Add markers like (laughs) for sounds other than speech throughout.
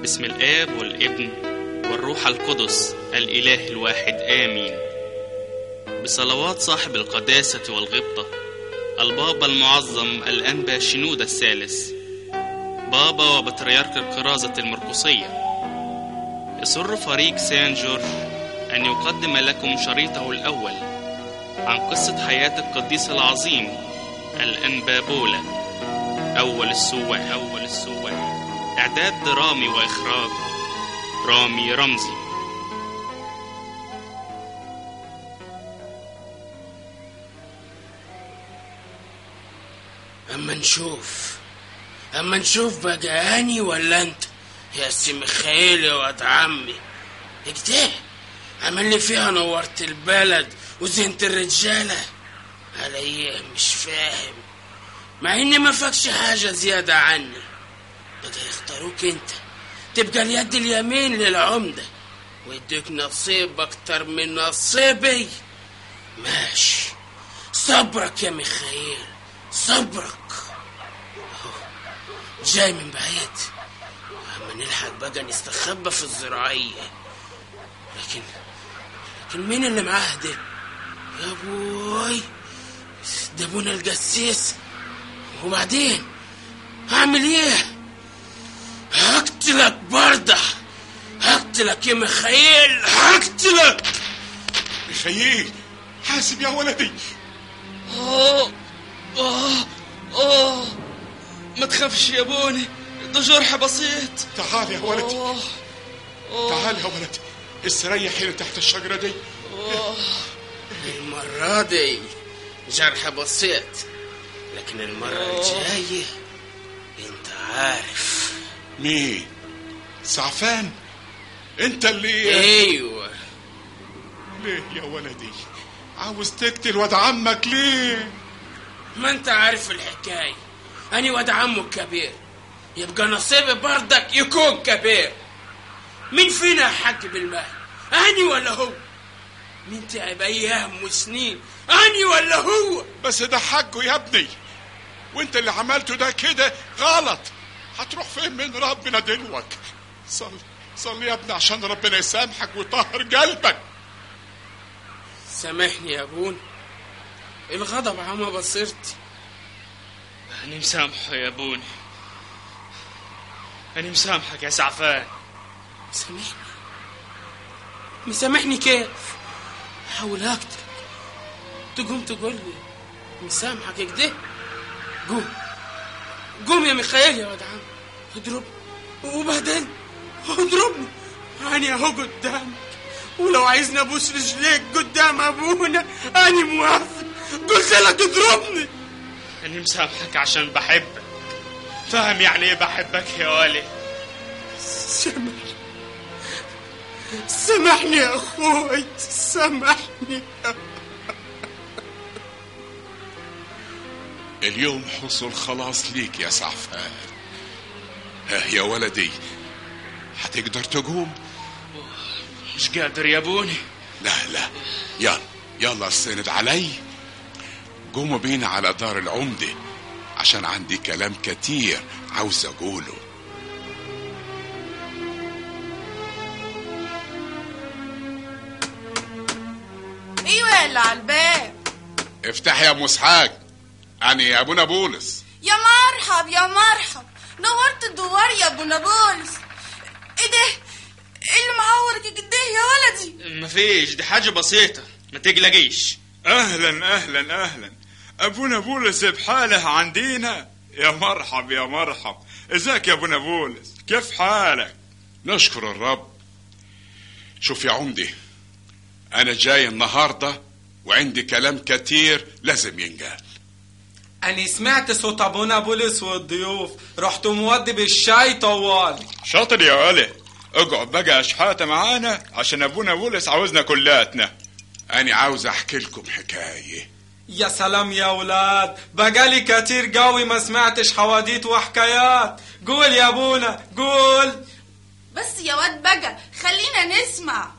باسم الآب والابن والروح القدس الإله الواحد آمين. بصلوات صاحب القداسة والغبطة البابا المعظم الأنبا شنودة الثالث بابا وبطريرك الكرازة المرقصية. يسر فريق سان جورج أن يقدم لكم شريطه الأول عن قصة حياة القديس العظيم الأنبا بولا أول السواح أول السواح إعداد درامي وإخراج رامي رمزي. أما نشوف أما نشوف بقى أني ولا أنت؟ يا سي مخائيل يا واد عمي. كده عامل لي فيها نوارة البلد وزينة الرجالة. على إيه مش فاهم. مع إني ما فاكش حاجة زيادة عني بقى يختاروك انت. تبقى اليد اليمين للعمدة ويديك نصيب أكتر من نصيبي. ماشي. صبرك يا ميخائيل صبرك. جاي من بعيد. أما نلحق بقى نستخبى في الزراعية. لكن لكن مين اللي معاه ده يا بوي ده ابونا القسيس. وبعدين؟ هعمل إيه؟ هقتلك برضه هقتلك يا ميخائيل هقتلك ميخائيل حاسب يا ولدي. آه آه آه ما تخافش يا بوني ده جرح بسيط. تعال يا ولدي. تعال يا ولدي. استريح هنا تحت الشجرة دي. آه المرة دي جرح بسيط. لكن المرة الجاية أنت عارف. مين؟ سعفان. انت اللي أيوه. ليه يا ولدي؟ عاوز تقتل واد عمك ليه؟ ما انت عارف الحكاية. أنا واد عمه الكبير يبقى نصيبي بردك يكون كبير. مين فينا حق بالمال؟ أنا ولا هو؟ مين تعب أيام وسنين؟ أنا ولا هو؟ بس ده حقه يا ابني. وانت اللي عملته ده كده غلط. هتروح فين من ربنا دلوك صل صل يا ابني عشان ربنا يسامحك ويطهر قلبك. سامحني يا أبونا. الغضب عمى بصيرتي. أنا مسامحه يا بوني أنا مسامحك يا سعفان. سامحني؟ مسامحني كيف؟ حاول اقتل تقوم تقول لي مسامحك كده قوم. قوم يا ميخائيل يا ولد عم اضرب وبعدين اضربني أنا اهو قدامك. ولو عايزني أبوس رجليك قدام أبونا أنا موافق. قلت لك اضربني. أنا مسامحك عشان بحبك. فاهم يعني إيه بحبك يا ولي؟ سامحني. سامحني يا أخوي. سامحني. اليوم حصل خلاص ليك يا سعفان. ها يا ولدي. هتقدر تقوم؟ مش قادر يا بوني. لا لا. يلا يلا استند علي. قوموا بينا على دار العمدة عشان عندي كلام كتير عاوز أقوله. أيوه اللي على الباب افتح يا ام اسحاق أنا يا أبونا بولس. يا مرحب يا مرحب. نورت الدوار يا أبو نابلس. إيه ده؟ إيه اللي معورك كده يا ولدي؟ مفيش دي حاجة بسيطة. ما تقلقيش. أهلا أهلا أهلا. ابونا بولس بحاله عندينا. يا مرحب يا مرحب. إزيك يا ابونا بولس كيف حالك؟ نشكر الرب. شوف يا عمدي أنا جاي النهارده وعندي كلام كتير لازم ينقال. أنا سمعت صوت أبونا بولس والضيوف. رحت مودي بالشاي طوال. شاطر يا ولد اقعد بقى أشحاتة معانا عشان ابونا بولس عاوزنا كلاتنا. أنا عاوز أحكي لكم حكاية. يا سلام يا ولاد بقالي كتير قوي ما سمعتش حواديت وحكايات. قول يا أبونا قول. بس يا واد بقى خلينا نسمع.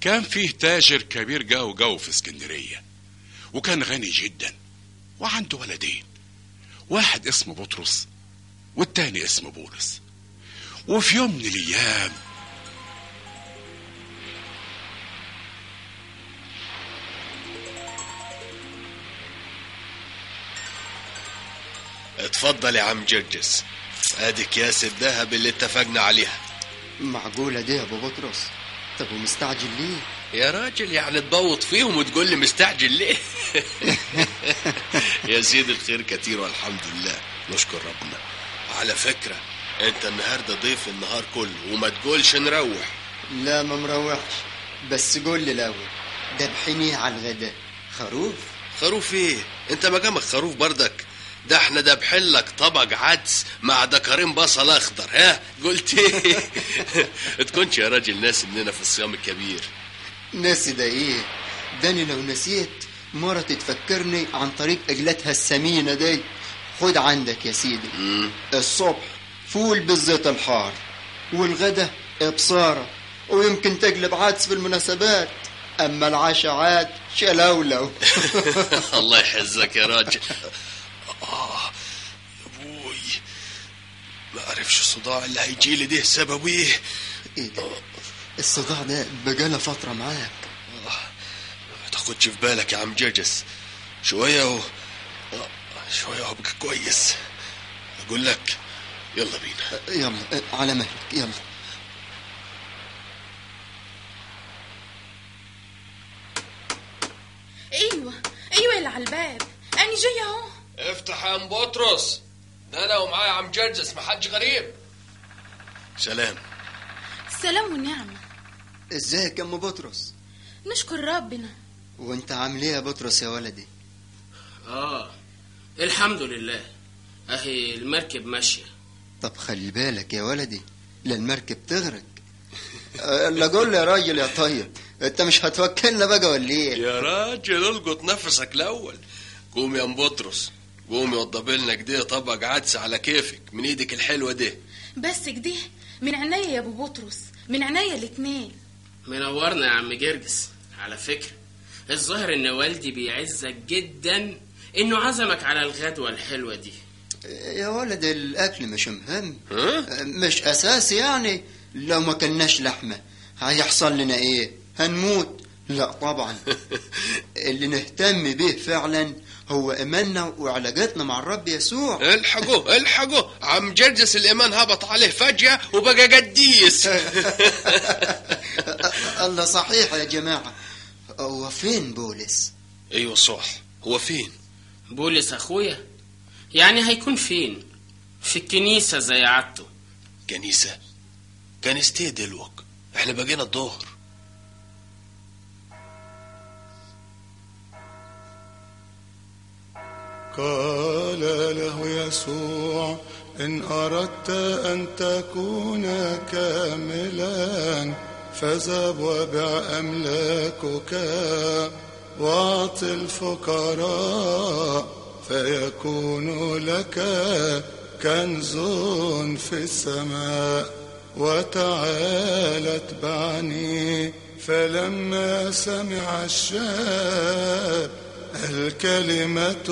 كان فيه تاجر كبير جو جو في اسكندرية وكان غني جدا. وعنده ولدين. واحد اسمه بطرس والتاني اسمه بولس. وفي يوم من الأيام اتفضل يا عم جرجس. ادي اكياس الذهب اللي اتفقنا عليها. معقولة دي يا أبو بطرس؟ طب ومستعجل ليه؟ يا راجل يعني تبوط فيهم وتقول لي مستعجل ليه؟ (laughs) (laughs) يا سيدي الخير كتير والحمد لله. نشكر ربنا. على فكرة انت النهاردة ضيف النهار كله وما تقولش نروح. لا ما مروحش. بس قول لي الأول دبحني على الغداء. خروف؟ خروف إيه؟ انت مقامك خروف بردك. ده إحنا دبحين لك طبق عدس مع دكرين بصل أخضر ها؟ قلت إيه؟ (laughs) تكونش يا راجل ناس إننا في الصيام الكبير. ناسي ده إيه؟ داني لو نسيت مرة تفكرني عن طريق إجلتها السمينة دي. خد عندك يا سيدي. الصبح فول بالزيت الحار والغدا بصارة ويمكن تقلب عدس في المناسبات. أما العشاء عاد شلولو. (laughs) الله يحزك يا راجل. آه يا أبوي. ما أعرفش الصداع اللي هيجي لي ده سببه إيه إيه ده؟ الصداع ده بقاله فترة معاك. تاخدش في بالك يا عم جرجس. شوية و... آه، شوية وابقى كويس. أقول لك يلا بينا. يلا على مهلك يلا. أيوه أيوه اللي على الباب. أنا جاية أهو. افتح يا أم بطرس. ده أنا ومعايا عم جرجس ما حدش غريب. سلام. سلام ونعمة. إزيك يا أم بطرس؟ نشكر ربنا. وانت عامل إيه يا بطرس يا ولدي؟ آه الحمد لله. أهي المركب ماشية. طب خلي بالك يا ولدي لا المركب تغرق. الا قول لي يا راجل يا طيب. انت مش هتوكلنا بقى ولا إيه؟ يا راجل القط نفسك الأول. قوم يا أم بطرس. قوم وضب لنا كده طبق عدس على كيفك من إيدك الحلوة دي. بس كده من عينيا يا أبو بطرس من عينيا الاتنين. منورنا يا عم جرجس على فكرة. الظاهر إن والدي بيعزك جدا إنه عزمك على الغدوة الحلوة دي. يا ولد الأكل مش مهم. ها؟ مش اساسي يعني؟ لو ما كلناش لحمة هيحصل لنا إيه؟ هنموت؟ لا طبعا. (laughs) اللي نهتم به فعلا هو إيماننا وعلاقتنا مع الرب يسوع. الحقوا الحقوا عم جرجس الإيمان هبط عليه فجأة وبقى قديس. (laughs) الله صحيح يا جماعة. هو فين بولس؟ أيوه صح هو فين؟ بولس أخويا؟ يعني هيكون فين؟ في الكنيسة زي عادته. كنيسة؟ كنيستي دلوك إحنا بقينا الظهر قال له يسوع إن أردت أن تكون كاملا فاذهب وبع أملاكك واعط الفقراء فيكون لك كنز في السماء. وتعال اتبعني فلما سمع الشاب الكلمة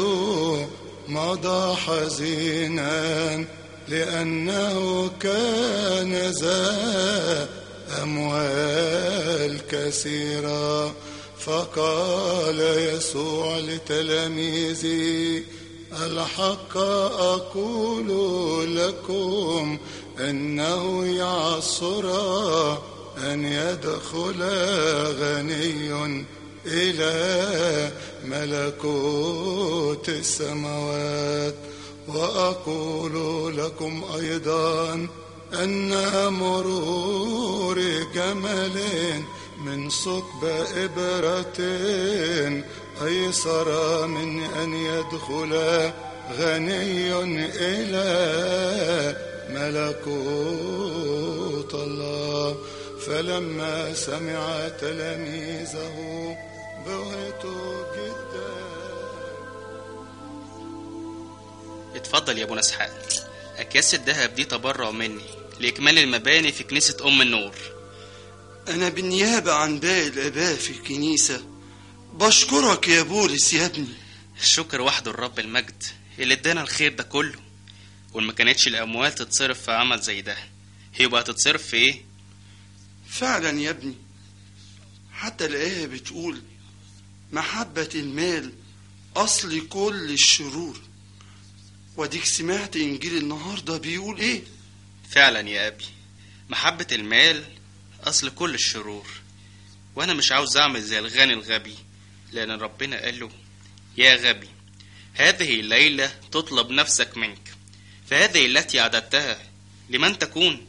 مضى حزينا لأنه كان ذا أموال كثيرة فقال يسوع لتلاميذه الحق أقول لكم إنه يعصر أن يدخل غني إلى ملكوت السماوات. وأقول لكم أيضا أن مرور جمل من ثقب إبرة أيسر من أن يدخل غني إلى ملكوت الله. فلما سمع تلاميذه بهتوا جدا. اتفضل يا أبو نسحاق اكياس الذهب دي تبرع مني لإكمال المباني في كنيسة أم النور. أنا بالنيابة عن باقي الآباء في الكنيسة بشكرك يا بولس يا ابني. الشكر وحده الرب المجد اللي ادانا الخير ده كله وما كانتش الأموال تتصرف في عمل زي ده يبقى هتتصرف في إيه؟ فعلا يا ابني. حتى الآية بتقول محبة المال أصل كل الشرور. وديك سمعت إنجيل النهاردة بيقول إيه؟ فعلا يا أبي محبة المال أصل كل الشرور وأنا مش عاوز أعمل زي الغني الغبي لأن ربنا قال له يا غبي هذه الليلة تطلب نفسك منك فهذه التي أعددتها لمن تكون؟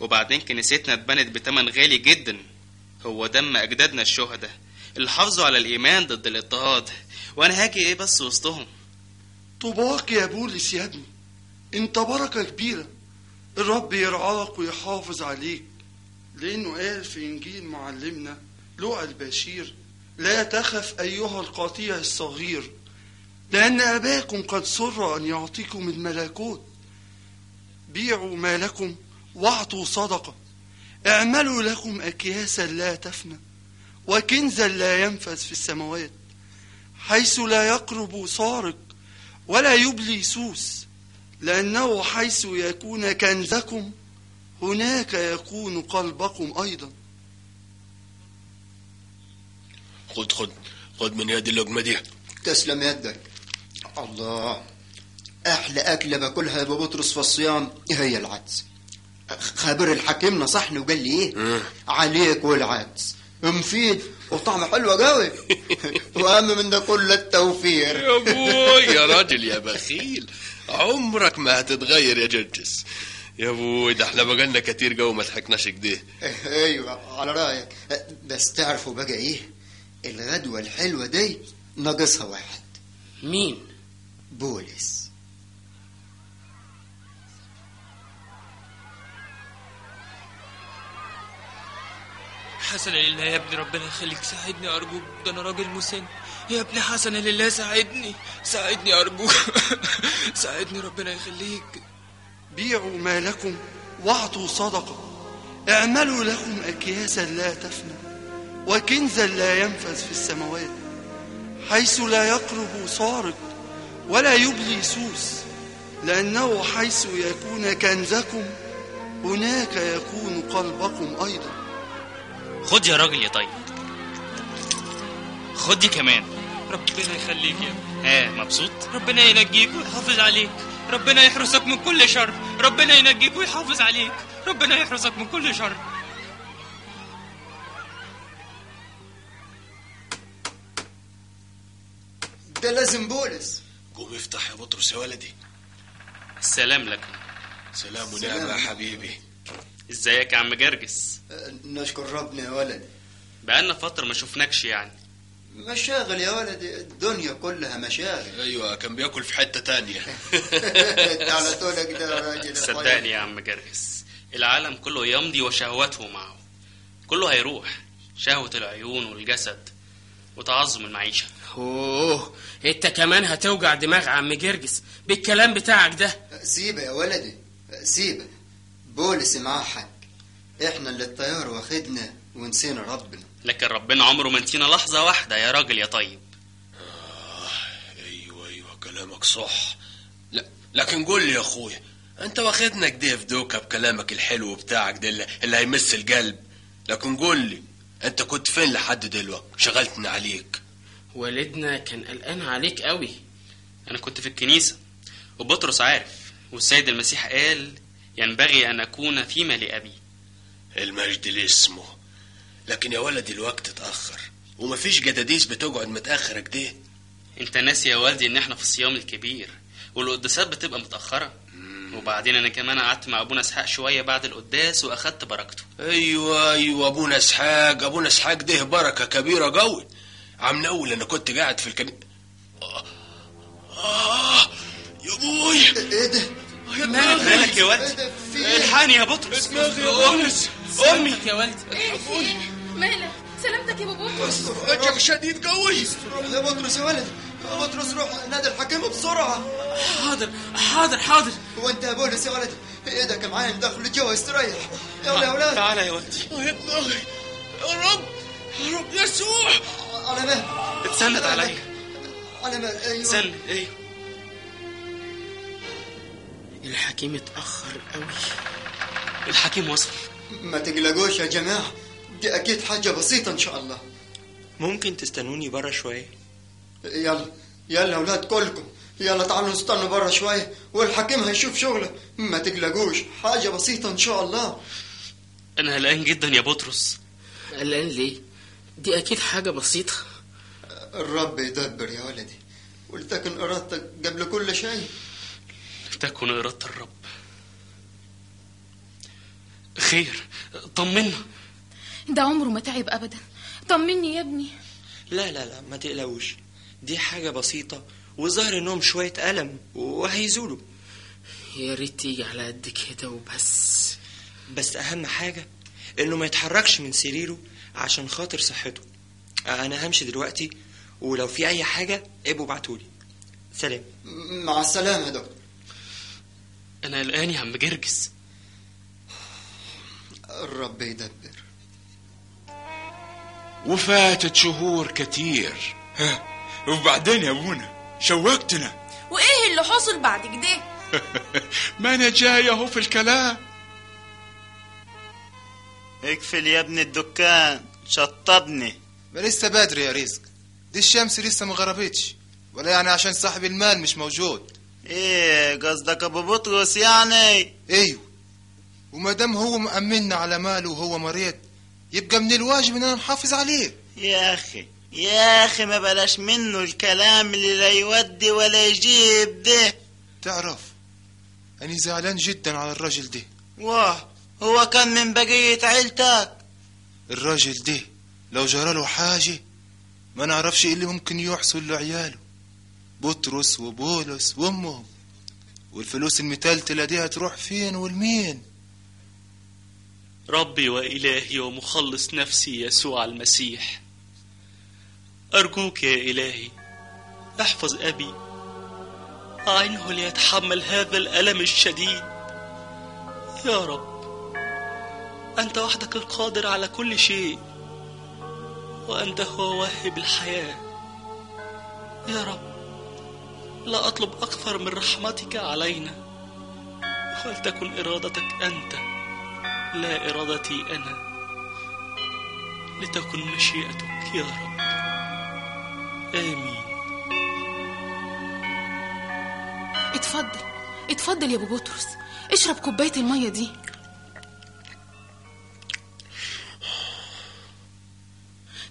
وبعدين كنيستنا اتبنت بتمن غالي جدا هو دم أجدادنا الشهداء اللي حافظوا على الإيمان ضد الاضطهاد وأنا هاجي إيه بس وسطهم؟ طوباك يا بولس يا ابني انت بركة كبيرة. الرب يرعاك ويحافظ عليك. لأنه قال في إنجيل معلمنا لوقا البشير لا تخف أيها القطيع الصغير لأن أباكم قد سر أن يعطيكم الملكوت. بيعوا مالكم واعطوا صدقة. اعملوا لكم أكياسا لا تفنى وكنزا لا ينفذ في السماوات حيث لا يقرب سارق ولا يبلي سوس لأنه حيث يكون كنزكم هناك يكون قلبكم أيضا. خد خد خد من يد اللقمة دي. تسلم يدك. الله. أحلى أكلة باكلها يا ابو بطرس في الصيام. هي العدس؟ خبر الحكيم نصحني وقال لي إيه. عليك والعدس. مفيد. وطعمه حلو قوي. (laughs) وأهم من ده كله التوفير. يا أبوي يا راجل يا بخيل. عمرك ما هتتغير يا جرجس. يا أبوي ده إحنا بقالنا كتير جو ما ضحكناش كده أيوه على رأيك. بس تعرفوا بقى إيه؟ الغدوة الحلوة دي ناقصها واحد. مين؟ بولس حسنا لله يا ابني ربنا يخليك ساعدني أرجوك. ده أنا راجل مسن. يا ابني حسنا لله ساعدني. ساعدني أرجوك. (laughs) ساعدني ربنا يخليك. بيعوا مالكم واعطوا صدقة. اعملوا لكم أكياسا لا تفنى وكنزا لا ينفذ في السماوات حيث لا يقرب سارق ولا يبلي سوس لأنه حيث يكون كنزكم هناك يكون قلبكم أيضا. خد يا راجل يا طيب. خد دي كمان. ربنا يخليك يا ابني. ها مبسوط؟ ربنا ينجيك ويحافظ عليك. ربنا يحرسك من كل شر. ربنا ينجيك ويحافظ عليك. ربنا يحرسك من كل شر. ده لازم بولس. قوم افتح يا بطرس يا ولدي. السلام لكم سلام سلام. ونعمة يا حبيبي. ازيك يا عم جرجس؟ نشكر ربنا يا ولد بقالنا فترة ما شفناكش يعني. مشاغل يا ولد الدنيا كلها مشاغل. (laughs) أيوه كان بياكل في حتة تانية. انت على طولك ده يا راجل صدقني يا عم جرجس العالم كله يمضي وشهوته معه. كله هيروح شهوة العيون والجسد وتعظم المعيشة. أوه أنت كمان هتوجع دماغ عم جرجس بالكلام بتاعك ده. سيبه يا ولدي سيبه. بولس معاه حق إحنا اللي الطيار واخدنا ونسينا ربنا. لكن ربنا عمره ما نسينا لحظة واحدة يا راجل يا طيب. أيوه أيوه كلامك صح. لا لكن قول لي يا اخويا أنت واخدنا كده في دوكا بكلامك الحلو بتاعك ده اللي, اللي هيمس القلب. لكن قول لي أنت كنت فين لحد دلوقتي؟ شغلتنا عليك. والدنا كان قلقان عليك قوي. أنا كنت في الكنيسة وبطرس عارف والسيد المسيح قال ينبغي أن أكون فيما لأبي المجد لاسمه لكن يا ولدي الوقت اتأخر ومفيش جداديس بتقعد متأخر كده أنت ناسي يا والدي إن إحنا في الصيام الكبير والقداسات بتبقى متأخرة. وبعدين أنا كمان قعدت مع أبونا إسحاق شوية بعد القداس وأخدت بركته. أيوه أيوه أبونا إسحاق أبونا إسحاق ده بركة كبيرة قوي. عم اول أنا كنت قاعد في الكنيسه آه. آه. يا أبوي إيه ده؟ مالك مالك يا ولد الحقني يا بطرس. دماغي يا أمي. أمي. يا ولد مالك؟ سلامتك يا بابا. وجع شديد قوي. يا بطرس يا ولد. يا بطرس روح نادي الحكيم بسرعة. حاضر حاضر حاضر. وانت يا بولس يا ولد. إيدك معايا دخل جوا استريح. يلا يا ولاد تعالى يا ولدي يا دماغي يا رب. يا رب يسوع. على مهل اتسند عليا على مهل أيوه. اتسند أيوه. الحكيم اتأخر قوي. الحكيم وصل. ما تقلقوش يا جماعة دي أكيد حاجة بسيطة إن شاء الله. ممكن تستنوني برا شوية؟ يلا يلا أولاد كلكم يلا تعالوا نستنوا برا شوية والحكيم هيشوف شغله. ما تقلقوش حاجة بسيطة إن شاء الله. أنا قلقان جدا يا بطرس. قلقان ليه؟ دي أكيد حاجة بسيطة. الرب يدبر يا ولدي ولتكن إرادتك قبل كل شيء. تكن إرادة الرب. خير طمنا. ده عمره ما تعب ابدا. طمني يا ابني. لا لا لا ما تقلقوش. دي حاجة بسيطة وظهر إنهم شوية ألم وهيزولوا. يا ريت تيجي على قد كده وبس. بس أهم حاجة إنه ما يتحركش من سريره عشان خاطر صحته. أنا همشي دلوقتي ولو في أي حاجة ابقوا ابعتولي. سلام. مع السلامة يا دكتور. أنا قلقان يا عم جرجس. الرب يدبر. وفاتت شهور كتير. ها وبعدين يا أبونا شوقتنا. (laughs) وإيه اللي حصل بعد كده؟ (laughs) ما أنا جاي اهو في الكلام. اقفل يا ابن الدكان شطبني. ما لسه بدري يا رزق. دي الشمس لسه ما غربتش ولا يعني عشان صاحب المال مش موجود. إيه قصدك ابو بطرس يعني أيوه وما دام هو مأمنا على ماله وهو مريض يبقى من الواجب اننا نحافظ عليه. يا أخي يا أخي ما بلاش منه الكلام اللي لا يودي ولا يجيب ده. تعرف أنا زعلان جدا على الراجل ده. واه هو كان من بقية عيلتك. الراجل ده لو جراله حاجة ما نعرفش إيه اللي ممكن يحصل لعياله. بطرس وبولس وأمهم والفلوس المتلتلة دي هتروح فين والمين؟ ربي وإلهي ومخلص نفسي يسوع المسيح. أرجوك يا إلهي أحفظ أبي أعنه ليتحمل هذا الألم الشديد. يا رب أنت وحدك القادر على كل شيء وأنت هو واهب الحياة. يا رب لا أطلب أكثر من رحمتك علينا. ولتكن إرادتك أنت لا إرادتي أنا. لتكن مشيئتك يا رب. آمين. اتفضل اتفضل يا أبو بطرس. اشرب كوباية المية دي.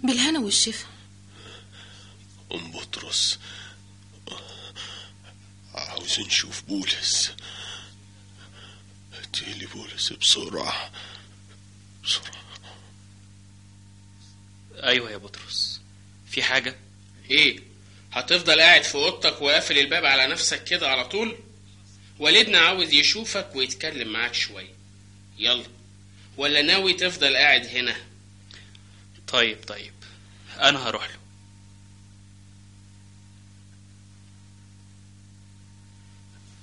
بالهنا والشفا ام بطرس نشوف بولس. هاتيلي بولس بسرعة بسرعة أيوة يا بطرس. في حاجة؟ إيه؟ هتفضل قاعد في أوضتك وقافل الباب على نفسك كده على طول؟ والدنا عاوز يشوفك ويتكلم معاك شوية. يلا. ولا ناوي تفضل قاعد هنا؟ طيب طيب. أنا هروح له.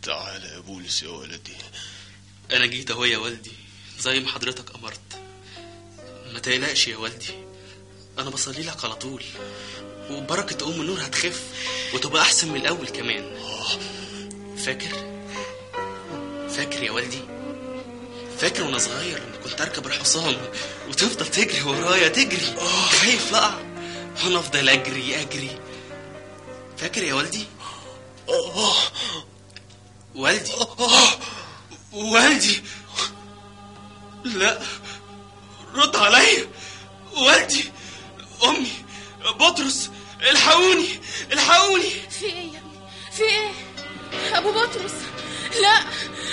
تعال يا بولس يا ولدي أنا جيت أهو يا والدي زي ما حضرتك أمرت. ما تقلقش يا والدي أنا بصلي لك على طول. وبركة أم النور هتخف وتبقى أحسن من الأول كمان. فاكر؟ فاكر يا والدي؟ فاكر وأنا صغير لما كنت أركب الحصان وتفضل تجري ورايا تجري. خايف لا وأنا أفضل أجري أجري. فاكر يا والدي؟ والدي. والدي. لا رد عليا والدي أمي بطرس الحقوني الحقوني. في إيه يا ابني؟ في إيه؟ أبو بطرس. لا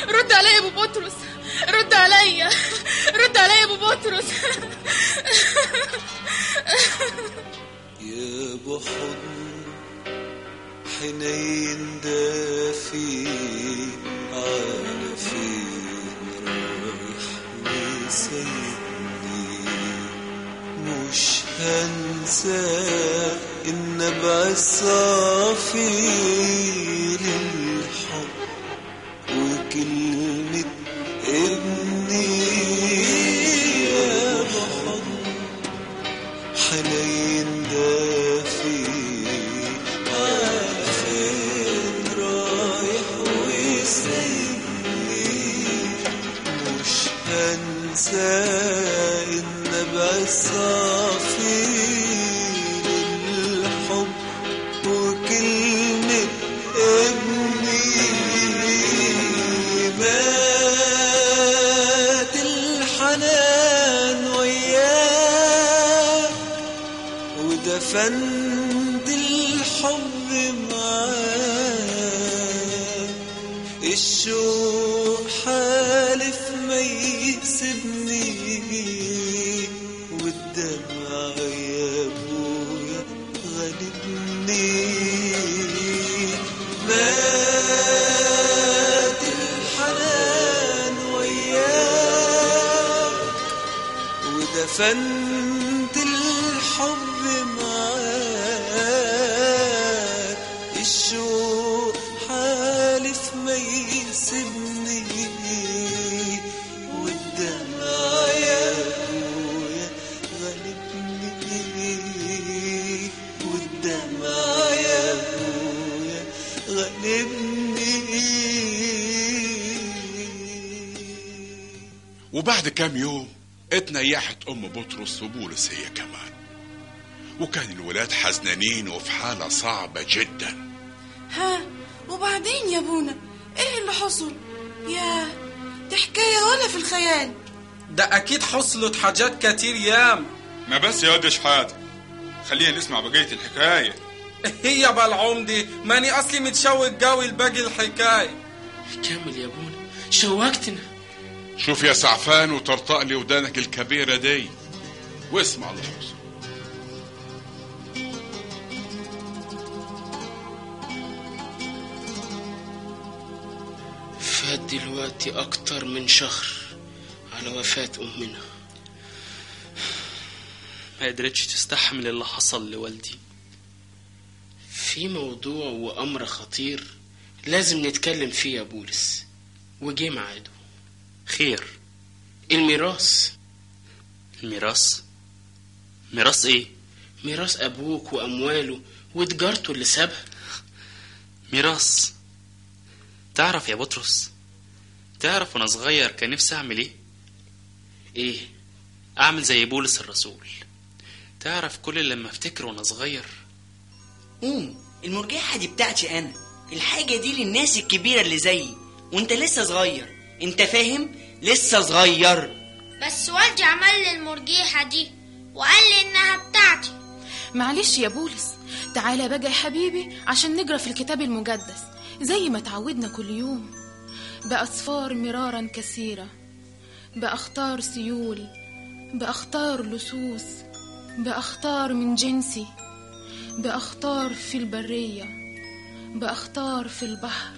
رد عليا يا أبو بطرس. رد عليا رد عليا يا أبو بطرس. يا بحضن حنين دافي على فين رايح وسايبني مش هنسى النبع الصافي للحب وكلمة ابني يا بحضن حنين دافي وبعد كام يوم اتنيحت أم بطرس وبولس هي كمان. وكان الولاد حزنانين وفي حالة صعبة جدا. ها وبعدين يا ابونا إيه اللي حصل؟ يا دي حكاية ولا في الخيال؟ ده أكيد حصلت حاجات كتير يام. ما بس يا واد شحاتة خلينا نسمع بقية الحكاية. هي بلعوم دي ماني أصلي متشوق قوي لباقي الحكاية. كمل يا ابونا شوقتنا. شوف يا سعفان وطرطق لي ودانك الكبيرة دي. واسمع اللي حصل فات دلوقتي أكتر من شهر على وفاة أمنا. ما قدرتش تستحمل اللي حصل لوالدي. في موضوع وأمر خطير لازم نتكلم فيه يا بولس. وجه ميعاده. خير. الميراث. الميراث. ميراث إيه؟ ميراث أبوك وأمواله وتجارته اللي سابها. ميراث. تعرف يا بطرس تعرف وأنا صغير كان نفسي أعمل إيه؟ إيه؟ أعمل زي بولس الرسول. تعرف كل لما افتكر وأنا صغير؟ قوم المرجحة دي بتاعتي أنا. الحاجة دي للناس الكبيرة اللي زيي وأنت لسه صغير. انت فاهم؟ لسه صغير. بس والدي عمل لي المرجيحة دي وقال لي إنها بتاعتي. معلش يا بولس تعالى بقى يا حبيبي عشان نقرأ في الكتاب المقدس زي ما تعودنا كل يوم. بأصفار مرارا كثيرة بأخطار سيول بأخطار لصوص بأخطار من جنسي بأخطار في البرية بأخطار في البحر.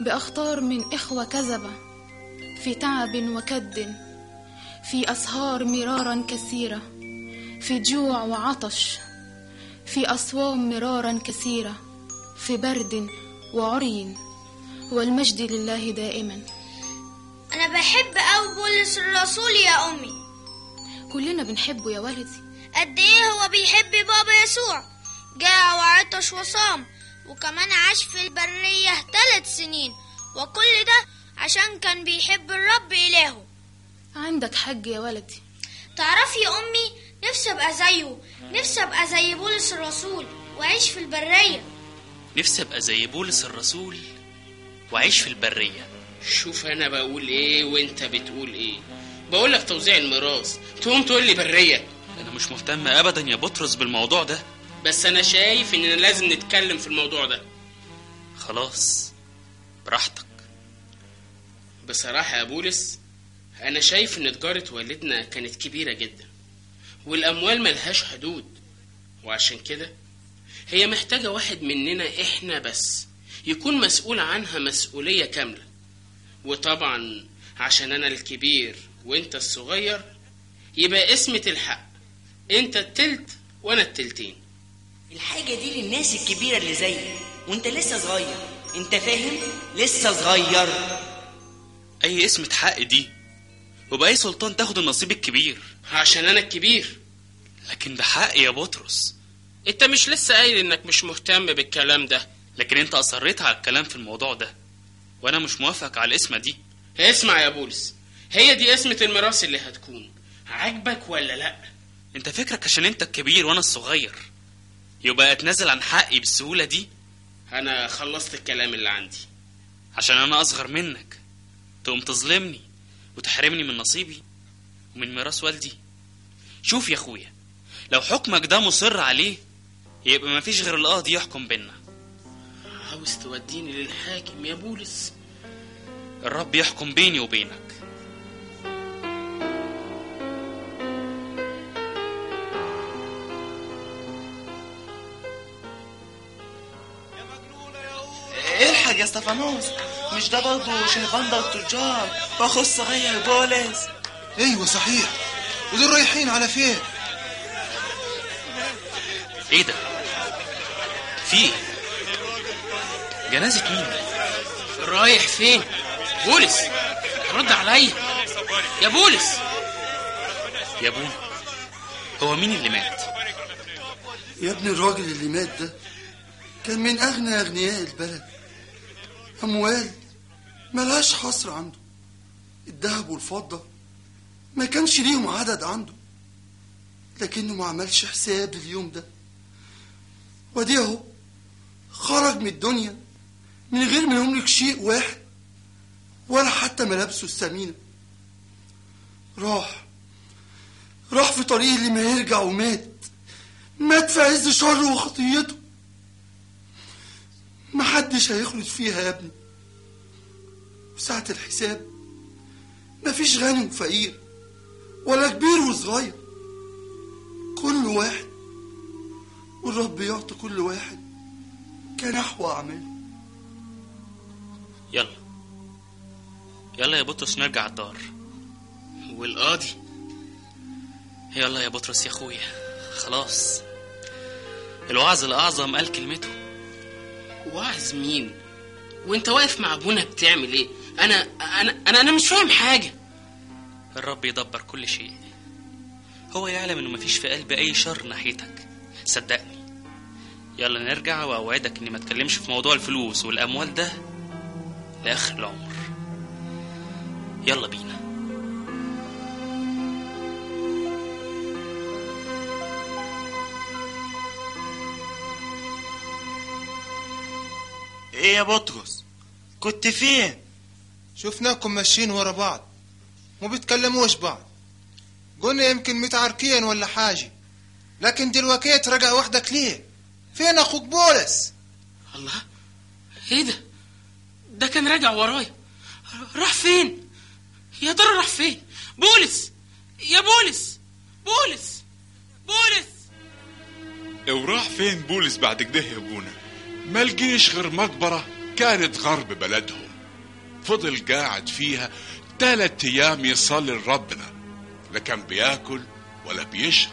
بأخطار من إخوة كذبة في تعب وكد في أسهار مرارا كثيرة في جوع وعطش في أصوام مرارا كثيرة في برد وعري والمجد لله دائما. أنا بحب أوي بولس الرسول يا أمي. كلنا بنحبه يا ولدي قد إيه هو بيحب بابا يسوع؟ جاع وعطش وصام. وكمان عاش في البرية ثلاث سنين. وكل ده عشان كان بيحب الرب إلهه. عندك حج يا ولدي تعرفي يا أمي نفسي أبقى زيه. نفسي أبقى زي بولس الرسول وأعيش في البرية. نفسي أبقى زي بولس الرسول وأعيش في البرية. شوف أنا بقول إيه وأنت بتقول إيه. بقول لك توزيع الميراث. تقوم تقول لي برية. أنا مش مهتم ابدا يا بطرس بالموضوع ده. بس أنا شايف إننا لازم نتكلم في الموضوع ده. خلاص براحتك. بصراحة يا بولس أنا شايف إن تجارة والدنا كانت كبيرة جدا والأموال ملهاش حدود. وعشان كده هي محتاجة واحد مننا إحنا بس يكون مسؤول عنها مسؤولية كاملة. وطبعا عشان أنا الكبير وأنت الصغير يبقى اسمة الحق أنت التلت وأنا التلتين. الحاجة دي للناس الكبيرة اللي زيي. وانت لسه صغير. انت فاهم؟ لسه صغير. أي اسم حق دي؟ وبأي سلطان تاخد النصيب الكبير؟ عشان أنا الكبير. لكن ده حق يا بطرس. أنت مش لسه قايل إنك مش مهتم بالكلام ده. لكن أنت أصريت على الكلام في الموضوع ده. وأنا مش موافق على الاسمة دي. اسمع يا بولس. هي دي اسمة الميراث اللي هتكون. عاجبك ولا لأ؟ أنت فكرك عشان أنت الكبير وأنا الصغير. يبقى اتنازل عن حقي بالسهولة دي؟ أنا خلصت الكلام اللي عندي. عشان أنا أصغر منك. تقوم تظلمني وتحرمني من نصيبي ومن ميراث والدي. شوف يا أخويا لو حكمك ده مصر عليه يبقى مفيش غير القاضي يحكم بينا. عاوز توديني للحاكم يا بولس؟ الرب يحكم بيني وبينك. يا استفانوس مش ده برضه شهبندر التجار واخو الصغير بولس؟ أيوه صحيح. ودول رايحين على فين؟ إيه ده؟ في إيه جنازة مين؟ رايح فين؟ بولس. رد عليا يا بولس. يا ابونا هو مين اللي مات؟ يا ابني الراجل اللي مات ده كان من أغنى أغنياء البلد. أموال ملهاش حصر عنده. الذهب والفضة ما كانش ليهم عدد عنده. لكنه ما عملش حساب اليوم ده. ودي اهو خرج من الدنيا من غير ما يملك شيء واحد ولا حتى ملابسه الثمينة. راح راح في طريق اللي ما يرجع ومات. مات في عز شره وخطيته. محدش هيخلد فيها يا ابني. وساعة الحساب مفيش غني وفقير ولا كبير وصغير. كل واحد والرب يعطي كل واحد كنحو أعماله. يلا. يلا يا بطرس نرجع الدار. والقاضي؟ يلا يا بطرس يا أخويا. خلاص. الوعظ الأعظم قال كلمته. واعظ مين؟ وانت واقف مع ابونا بتعمل إيه؟ أنا أنا أنا, أنا مش فاهم حاجة. الرب يدبر كل شيء. هو يعلم إنه مفيش في قلبي أي شر ناحيتك. صدقني. يلا نرجع وأوعدك إني ما أتكلمش في موضوع الفلوس والأموال ده لآخر العمر. يلا بينا. إيه يا بطرس؟ كنت فين؟ شفناكم ماشيين ورا بعض. ما بيتكلموش بعض. قلنا يمكن متعاركين ولا حاجة. لكن دلوقتي رجع وحدك ليه؟ فين أخوك بولس؟ الله. إيه ده؟ ده كان راجع ورايا راح فين؟ يا ترى راح فين؟ بولس! يا بولس! بولس! بولس! وراح فين بولس بعد كده يا أبونا؟ ما لقيش غير مقبرة كانت غرب بلدهم. فضل قاعد فيها تلات أيام يصلي لربنا لا كان بياكل ولا بيشرب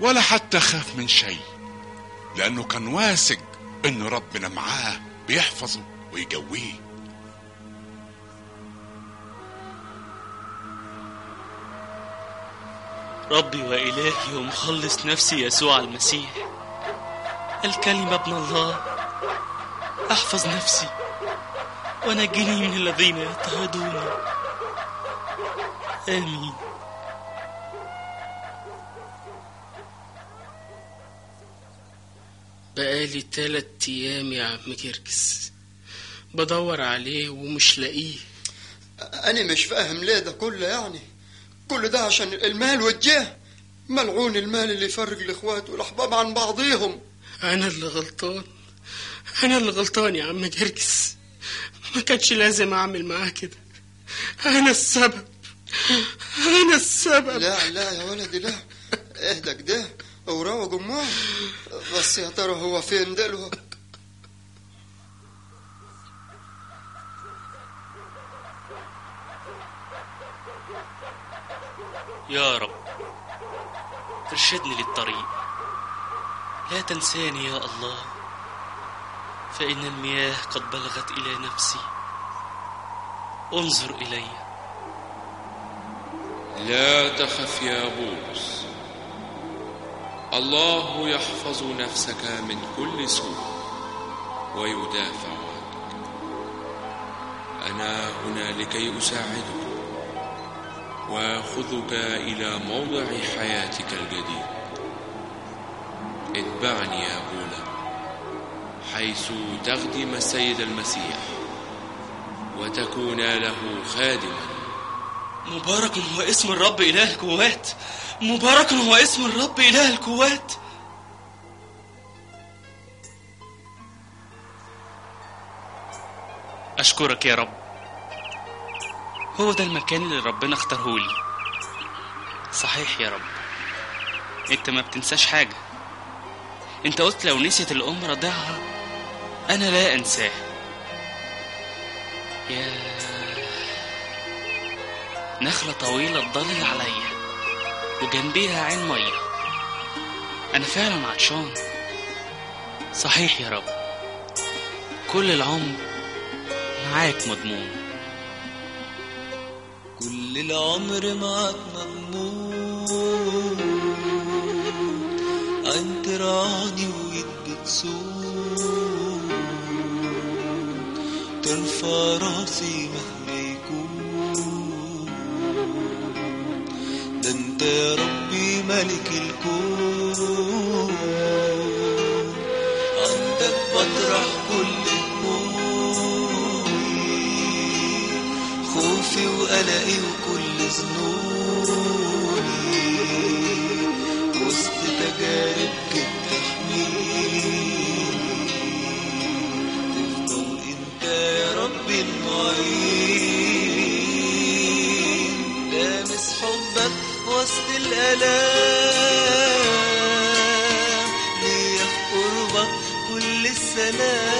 ولا حتى خاف من شيء لأنه كان واثق انه ربنا معاه بيحفظه ويقويه. ربي وإلهي ومخلص نفسي يسوع المسيح. الكلمة ابن الله أحفظ نفسي ونجني من الذين يضطهدوني آمين. بقالي تلات أيام يا عم كركس بدور عليه ومش لاقيه. أنا مش فاهم ليه ده كله يعني. كل ده عشان المال والجاه. ملعون المال اللي يفرق الإخوات والأحباب عن بعضيهم. أنا اللي غلطان. أنا اللي غلطان يا عم كركس ما كانش لازم أعمل معاه كده. أنا السبب. أنا السبب. لا لا يا ولدي لا. اهدى كده وروق امال بس يا ترى هو فين دلوقتي؟ يا رب ارشدني للطريق. لا تنساني يا الله. فإن المياه قد بلغت إلى نفسي. انظر إلي. لا تخف يا بولس. الله يحفظ نفسك من كل سوء ويدافع عنك. أنا هنا لكي اساعدك وأخذك إلى موضع حياتك الجديد. اتبعني يا بولا حيث تخدم السيد المسيح وتكون له خادما. مبارك هو اسم الرب إله القوات. مبارك هو اسم الرب إله القوات. أشكرك يا رب. هو ده المكان اللي ربنا اختاره لي. صحيح يا رب. أنت ما بتنساش حاجة. أنت قلت لو نسيت الأم رضعها أنا لا أنساه. يا نخلة طويلة تضلل عليا وجنبيها عين مية. أنا فعلا عطشان. صحيح يا رب. كل العمر معاك مضمون. كل العمر معك مضمون. عين ترعاني ويد بتسوق ترفع راسي مهما يكون ده انت يا ربي ملك الكون. عندك بطرح كل همومي خوفي وقلقي وكل ظنوني وسط تجارب وسط الالام ليا في قربك كل السلام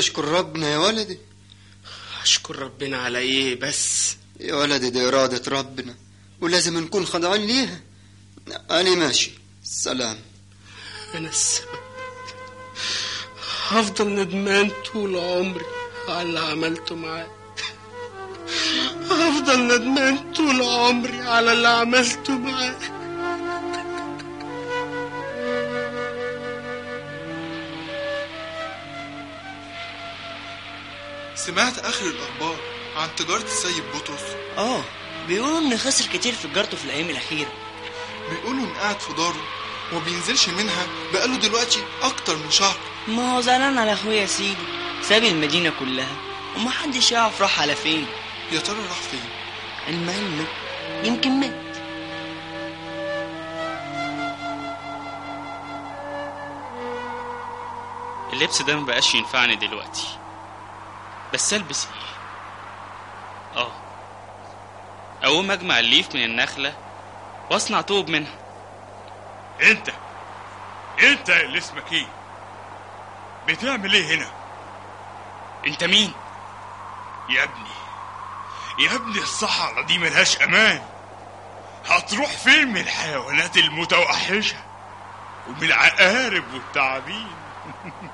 أشكر ربنا يا ولدي. أشكر ربنا على إيه بس؟ يا ولدي دي إرادة ربنا ولازم نكون خاضعين ليها. أنا ماشي. سلام. أنا السبب هفضل ندمان طول عمري على اللي عملته معاه. هفضل ندمان طول عمري على اللي عملته معاه. سمعت آخر الأخبار عن تجارة السيد بطرس آه بيقولوا إن خسر كتير في تجارته في الأيام الأخيرة. بيقولوا إن قاعد في داره وما بينزلش منها بقاله دلوقتي أكتر من شهر. ما هو زعلان على أخويا سيدي. ساب المدينة كلها. ومحدش يعرف راح على فين. يا ترى راح فين؟ المهم يمكن مات. اللبس ده مبقاش ينفعني دلوقتي. بس ألبس إيه؟ آه. أقوم أجمع الليف من النخلة وأصنع طوب منها. أنت أنت اللي اسمك إيه؟ بتعمل إيه هنا؟ أنت مين؟ يا ابني يا ابني الصحراء دي ملهاش أمان. هتروح فين من الحيوانات المتوحشة ومن العقارب والتعابين؟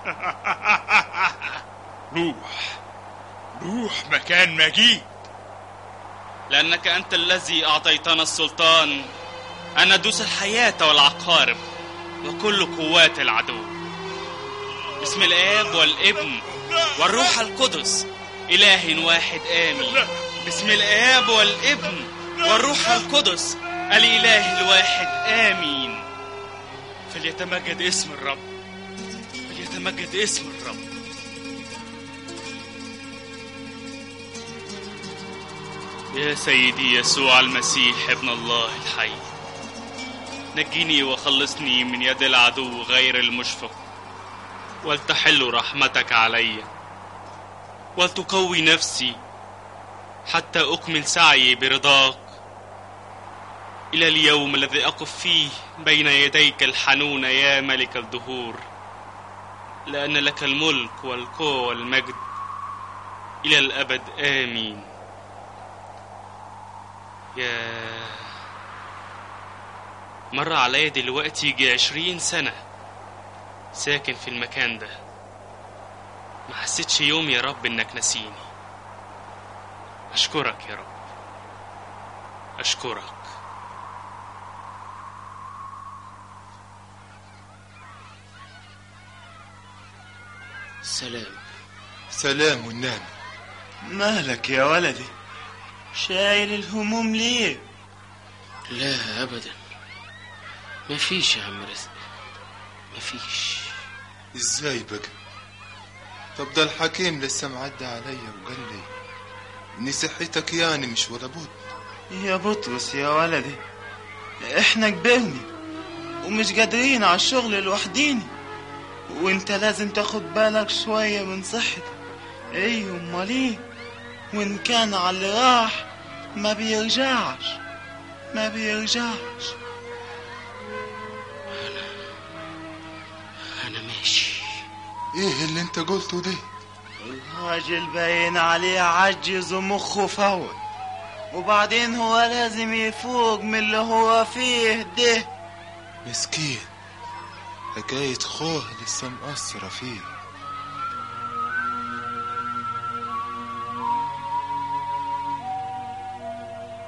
(laughs) روح. روح مكان مجيد لأنك أنت الذي أعطيتنا السلطان. أن ندوس الحياة والعقارب وكل قوات العدو. باسم الآب والابن والروح القدس إله واحد آمين. باسم الآب والابن والروح القدس الإله الواحد آمين. فليتمجد اسم الرب. فليتمجد اسم الرب. يا سيدي يسوع المسيح ابن الله الحي. نجيني وخلصني من يد العدو غير المشفق. ولتحل رحمتك علي. ولتقوي نفسي. حتى أكمل سعيي برضاك. إلى اليوم الذي أقف فيه بين يديك الحنون يا ملك الدهور. لأن لك الملك والقوة والمجد. إلى الأبد آمين. يا مر عليا دلوقتي يجي عشرين سنة ساكن في المكان ده. ما حسيتش يوم يا رب إنك نسيني. أشكرك يا رب. أشكرك. سلام. سلام والنعم مالك يا ولدي؟ شايل الهموم ليه؟ لا ابدا. مفيش يا عم رزق. مفيش إزاي بقى؟ طب ده الحكيم لسه معدى عليا وقال لي إن صحتك يعني مش ولا بد. يا بطرس يا ولدي إحنا كبرنا ومش قادرين على الشغل لوحدينا وإنت لازم تاخد بالك شوية من صحتك. أيوه أمال إيه؟ وإن كان على اللي راح ما بيرجعش ما بيرجعش. أنا ماشي. إيه اللي أنت قلته ده؟ الراجل باين عليه عجز ومخه فوت وبعدين هو لازم يفوق من اللي هو فيه ده. مسكين. حكاية خوه لسه مأثرة فيه.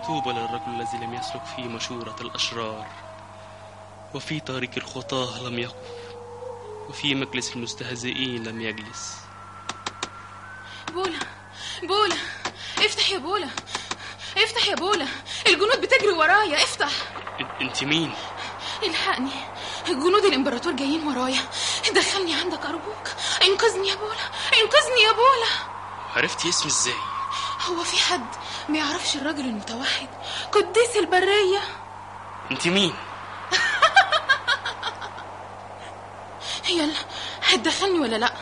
طوبى للرجل الذي لم يسلك في مشورة الأشرار وفي طريق الخطاة لم يقف وفي مجلس المستهزئين لم يجلس. بولا بولا افتح يا بولا افتح يا بولا الجنود بتجري ورايا افتح. انت مين؟ الحقني جنود الإمبراطور جايين ورايا. دخلني عندك أرجوك. إنقذني يا بولا إنقذني يا بولا. عرفتي اسمي إزاي؟ هو في حد ما يعرفش الراجل المتوحد. قديس البرية. انت مين؟ (laughs) يلا هتدخلني ولا لا؟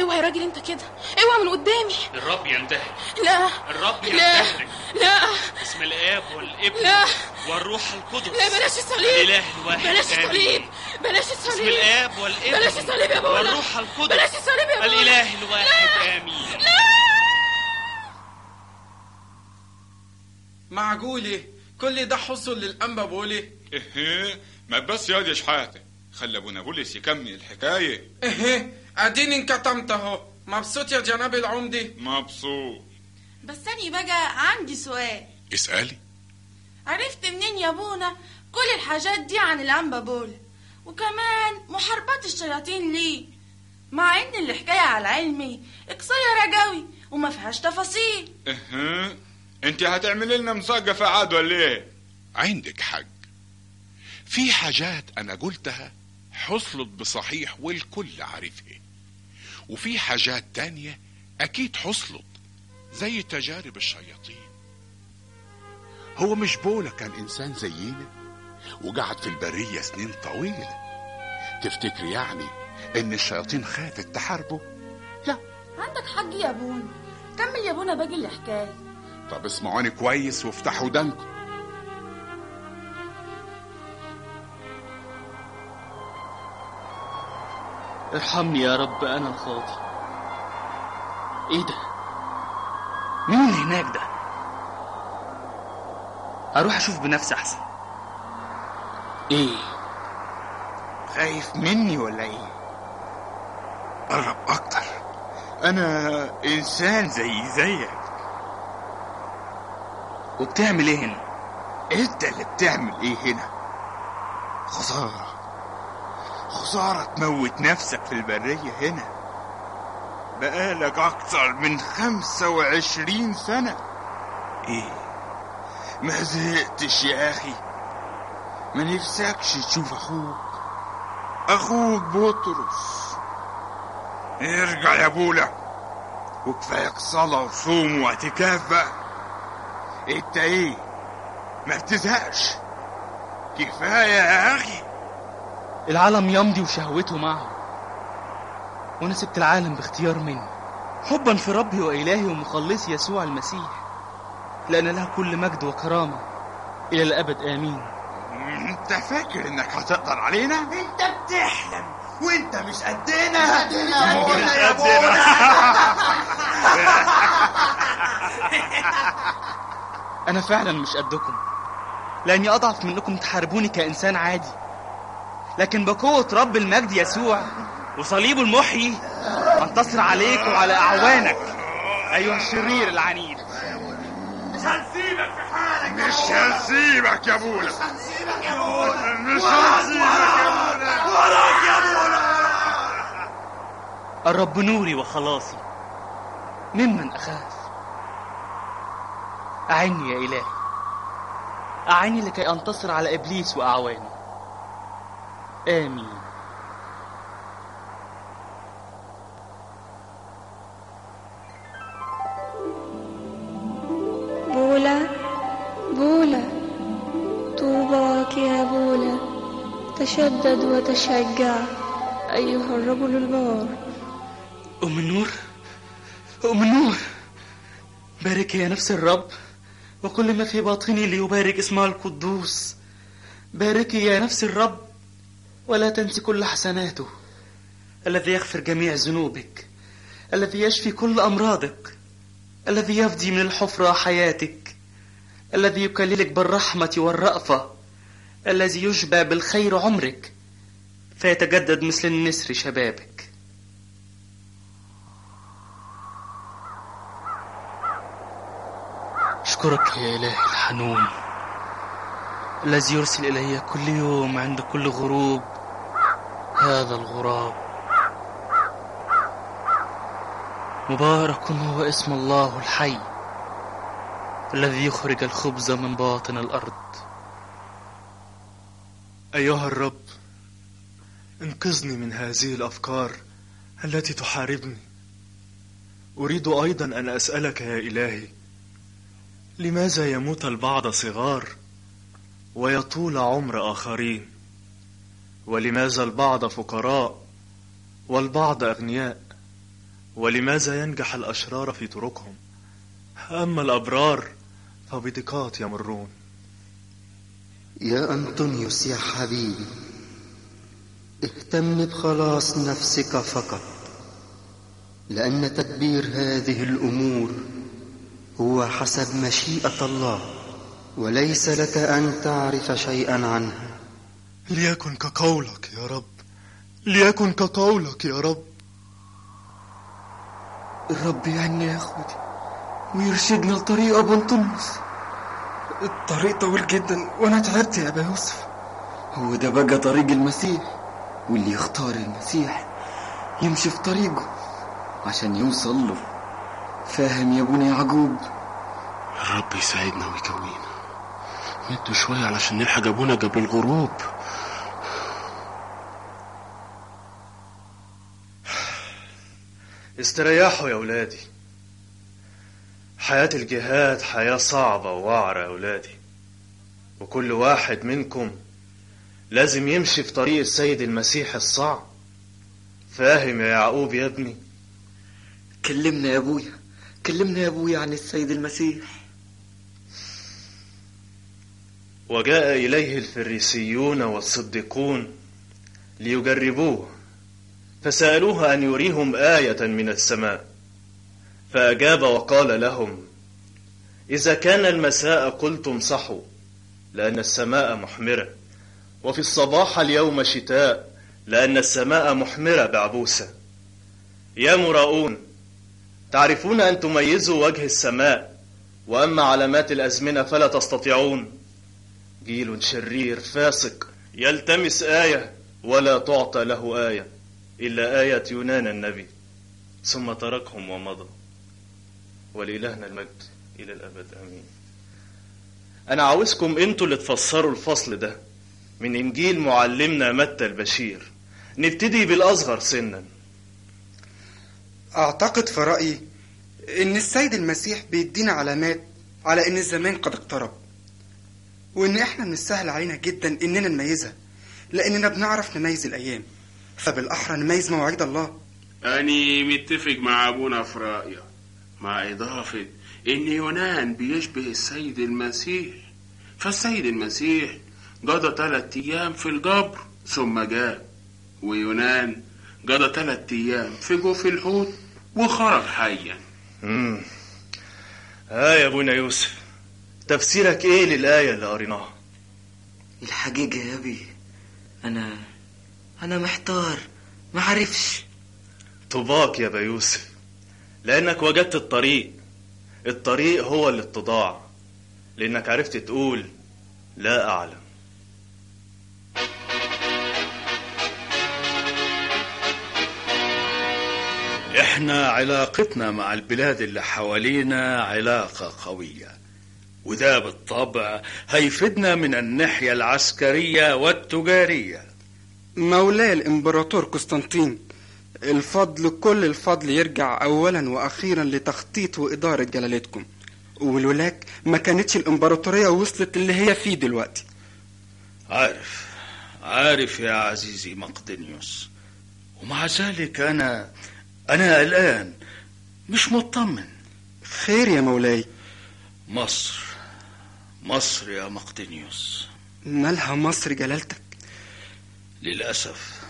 اوعى يا راجل انت كده. اوعى من قدامي. الرب ينتهي. لا. الرب لا. ينتهي. لا. باسم الآب والابن لا. والروح القدس. لا بلاش الصليب. الإله الواحد. بلاش. الصليب. بلاش الصليب. الآب والابن بلاش الصليب يا بولا. والروح القدس. بلاش الصليب يا بولا. الإله الواحد. آمين. معقولة كل ده حصل للأنبا بولي. إيه ما بس يا دي شحاتة. خلي أبونا بولس يكمل الحكاية. إيه أديني انكتمت اهو مبسوط يا جناب العمدي مبسوط. بس أنا بقى عندي سؤال. اسألي. عرفت منين يا أبونا كل الحاجات دي عن الأنبا بولا وكمان محاربات الشياطين ليه؟ مع إن الحكاية على علمي قصيرة قوي وما فيهاش تفاصيل. إيه انت هتعمل لنا مسقفة عاد ولا إيه؟ عندك حق. في حاجات أنا قلتها حصلت بصحيح والكل عارفها. وفي حاجات تانية أكيد حصلت زي تجارب الشياطين. هو مش بولا كان إنسان زينا وقعد في البرية سنين طويلة. تفتكر يعني إن الشياطين خافت تحاربه؟ عندك حق يا ابونا كمل يا ابونا باقي الحكاية. طب اسمعوني كويس وافتحوا ودانكم ارحمني يا رب أنا الخاطي إيه ده؟ مين اللي هناك ده؟ أروح أشوف بنفسي أحسن. إيه؟ خايف مني ولا إيه؟ قرب أكتر. أنا إنسان زي زيك. وبتعمل إيه هنا؟ انت اللي بتعمل إيه هنا؟ خسارة. خسارة تموت نفسك في البرية هنا. بقالك أكتر من خمسة وعشرين سنة. إيه؟ ما زهقتش يا أخي. ما نفسكش تشوف أخوك. أخوك بطرس. ارجع يا بولا. وكفاية صلاة وصوم واعتكاف بقى انت إيه؟ ما بتزهقش. كفاية يا أخي. العالم يمضي وشهوته معه. وأنا سبت العالم باختيار مني حبا في ربي وإلهي ومخلصي يسوع المسيح. لأن له كل مجد وكرامة. إلى الأبد آمين. انت فاكر إنك هتقدر علينا؟ انت بتحلم. وإنت مش قدنا. مش قدنا. يا (laughs) أنا فعلا مش قدكم لأني أضعف منكم تحاربوني كإنسان عادي. لكن بقوة رب المجد يسوع وصليبه المحيي انتصر عليك وعلى أعوانك. أيها الشرير العنيد. مش هنسيبك في حالك مش هنسيبك يا بولا. مش هنسيبك يا بولا. مش هنسيبك يا بولا. وراك يا بولا. الرب نوري وخلاصي. ممن أخاف؟ أعني يا الهي أعني لكي أنتصر على إبليس وأعوانه. آمين. بولا بولا. طوباك يا بولا. تشدد وتشجع. أيها الرجل البار. أم النور أم النور بارك يا نفس الرب. وكل ما في باطني ليبارك اسمه القدوس. باركي يا نفس الرب ولا تنسي كل حسناته. الذي يغفر جميع ذنوبك الذي يشفي كل أمراضك الذي يفدي من الحفرة حياتك الذي يكللك بالرحمة والرأفة الذي يشبع بالخير عمرك فيتجدد مثل النسر شبابك. أشكرك يا إلهي الحنون. الذي يرسل إلي كل يوم عند كل غروب هذا الغراب. مبارك هو اسم الله الحي الذي يخرج الخبز من باطن الأرض. أيها الرب انقذني من هذه الأفكار التي تحاربني. أريد أيضا أن أسألك يا إلهي لماذا يموت البعض صغار ويطول عمر آخرين؟ ولماذا البعض فقراء والبعض أغنياء؟ ولماذا ينجح الأشرار في طرقهم؟ أما الأبرار فبضيقات يمرون. يا أنطونيوس يا حبيبي اهتم بخلاص نفسك فقط لأن تدبير هذه الأمور هو حسب مشيئة الله وليس لك أن تعرف شيئا عنها ليكن كقولك يا رب ليكن كقولك يا رب. الرب يعني يا أخوتي ويرشدنا لطريق انطونيوس الطريق طويل جدا وأنا تعبت يا أبا يوسف. هو ده بقى طريق المسيح واللي يختار المسيح يمشي في طريقه عشان يوصل له. فاهم يا ابونا يعقوب الرب يساعدنا ويكوينا مدوا شوية علشان نلحق أبونا قبل الغروب. استريحوا يا أولادي. حياة الجهاد حياة صعبة ووعرة يا أولادي. وكل واحد منكم لازم يمشي في طريق السيد المسيح الصعب. فاهم يا يعقوب يا ابني. كلمنا يا أبويا. كلمنا يا ابويا عن السيد المسيح. وجاء إليه الفريسيون والصديقون ليجربوه فسألوه أن يريهم آية من السماء فأجاب وقال لهم إذا كان المساء قلتم صحوا لأن السماء محمرة وفي الصباح اليوم شتاء لأن السماء محمرة بعبوسة. يا مراؤون تعرفون أن تميزوا وجه السماء وأما علامات الأزمنة فلا تستطيعون. جيل شرير فاسق يلتمس آية ولا تعطى له آية إلا آية يونان النبي ثم تركهم ومضى ولإلهنا المجد إلى الأبد آمين. أنا عاوزكم أنتوا اللي تفسروا الفصل ده. من إنجيل معلمنا متى البشير. نبتدي بالأصغر سنا. أعتقد في رأيي إن السيد المسيح بيدينا علامات على إن الزمان قد اقترب وإن إحنا من السهل علينا جدا إننا نميزها لأننا بنعرف نميز الأيام. فبالأحرى نميز مواعيد الله. أني متفق مع أبونا في رأيه مع إضافة إن يونان بيشبه السيد المسيح. فالسيد المسيح قضى ثلاثة أيام في القبر ثم جاء ويونان قضى ثلاثة أيام في جوف الحوت. وخرج حيا. مم. ها يا أبونا يوسف تفسيرك إيه للآية اللي قريناها؟ الحقيقة يا أبي أنا أنا محتار ما عرفش طباك يا بيوسف لأنك وجدت الطريق. الطريق هو الاتضاع. لأنك عرفت تقول لا أعلم. إحنا علاقتنا مع البلاد اللي حوالينا علاقة قوية. وده بالطبع هيفيدنا من الناحية العسكرية والتجارية. مولاي الإمبراطور قسطنطين الفضل كل الفضل يرجع أولا وأخيرا لتخطيط وإدارة جلالتكم. ولولاك ما كانتش الإمبراطورية وصلت اللي هي فيه دلوقتي. عارف عارف يا عزيزي مقدنيوس ومع ذلك أنا أنا قلقان مش مطمن. خير يا مولاي. مصر مصر يا مقدنيوس مالها مصر جلالتك؟ للأسف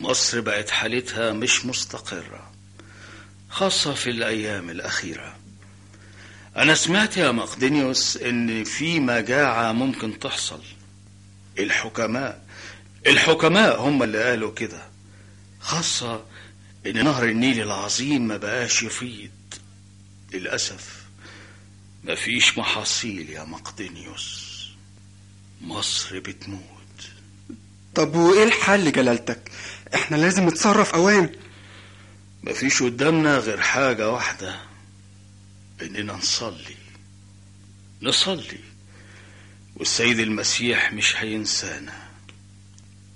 مصر بقت حالتها مش مستقرة خاصة في الأيام الأخيرة. أنا سمعت يا مقدنيوس إن في مجاعة ممكن تحصل. الحكماء الحكماء هم اللي قالوا كده خاصة إن نهر النيل العظيم ما بقاش يفيض. للأسف مفيش محاصيل يا مقدنيوس. مصر بتموت. طب وإيه الحل جلالتك؟ إحنا لازم نتصرف أوان. مفيش قدامنا غير حاجة واحدة إننا نصلي. نصلي. والسيد المسيح مش هينسانا.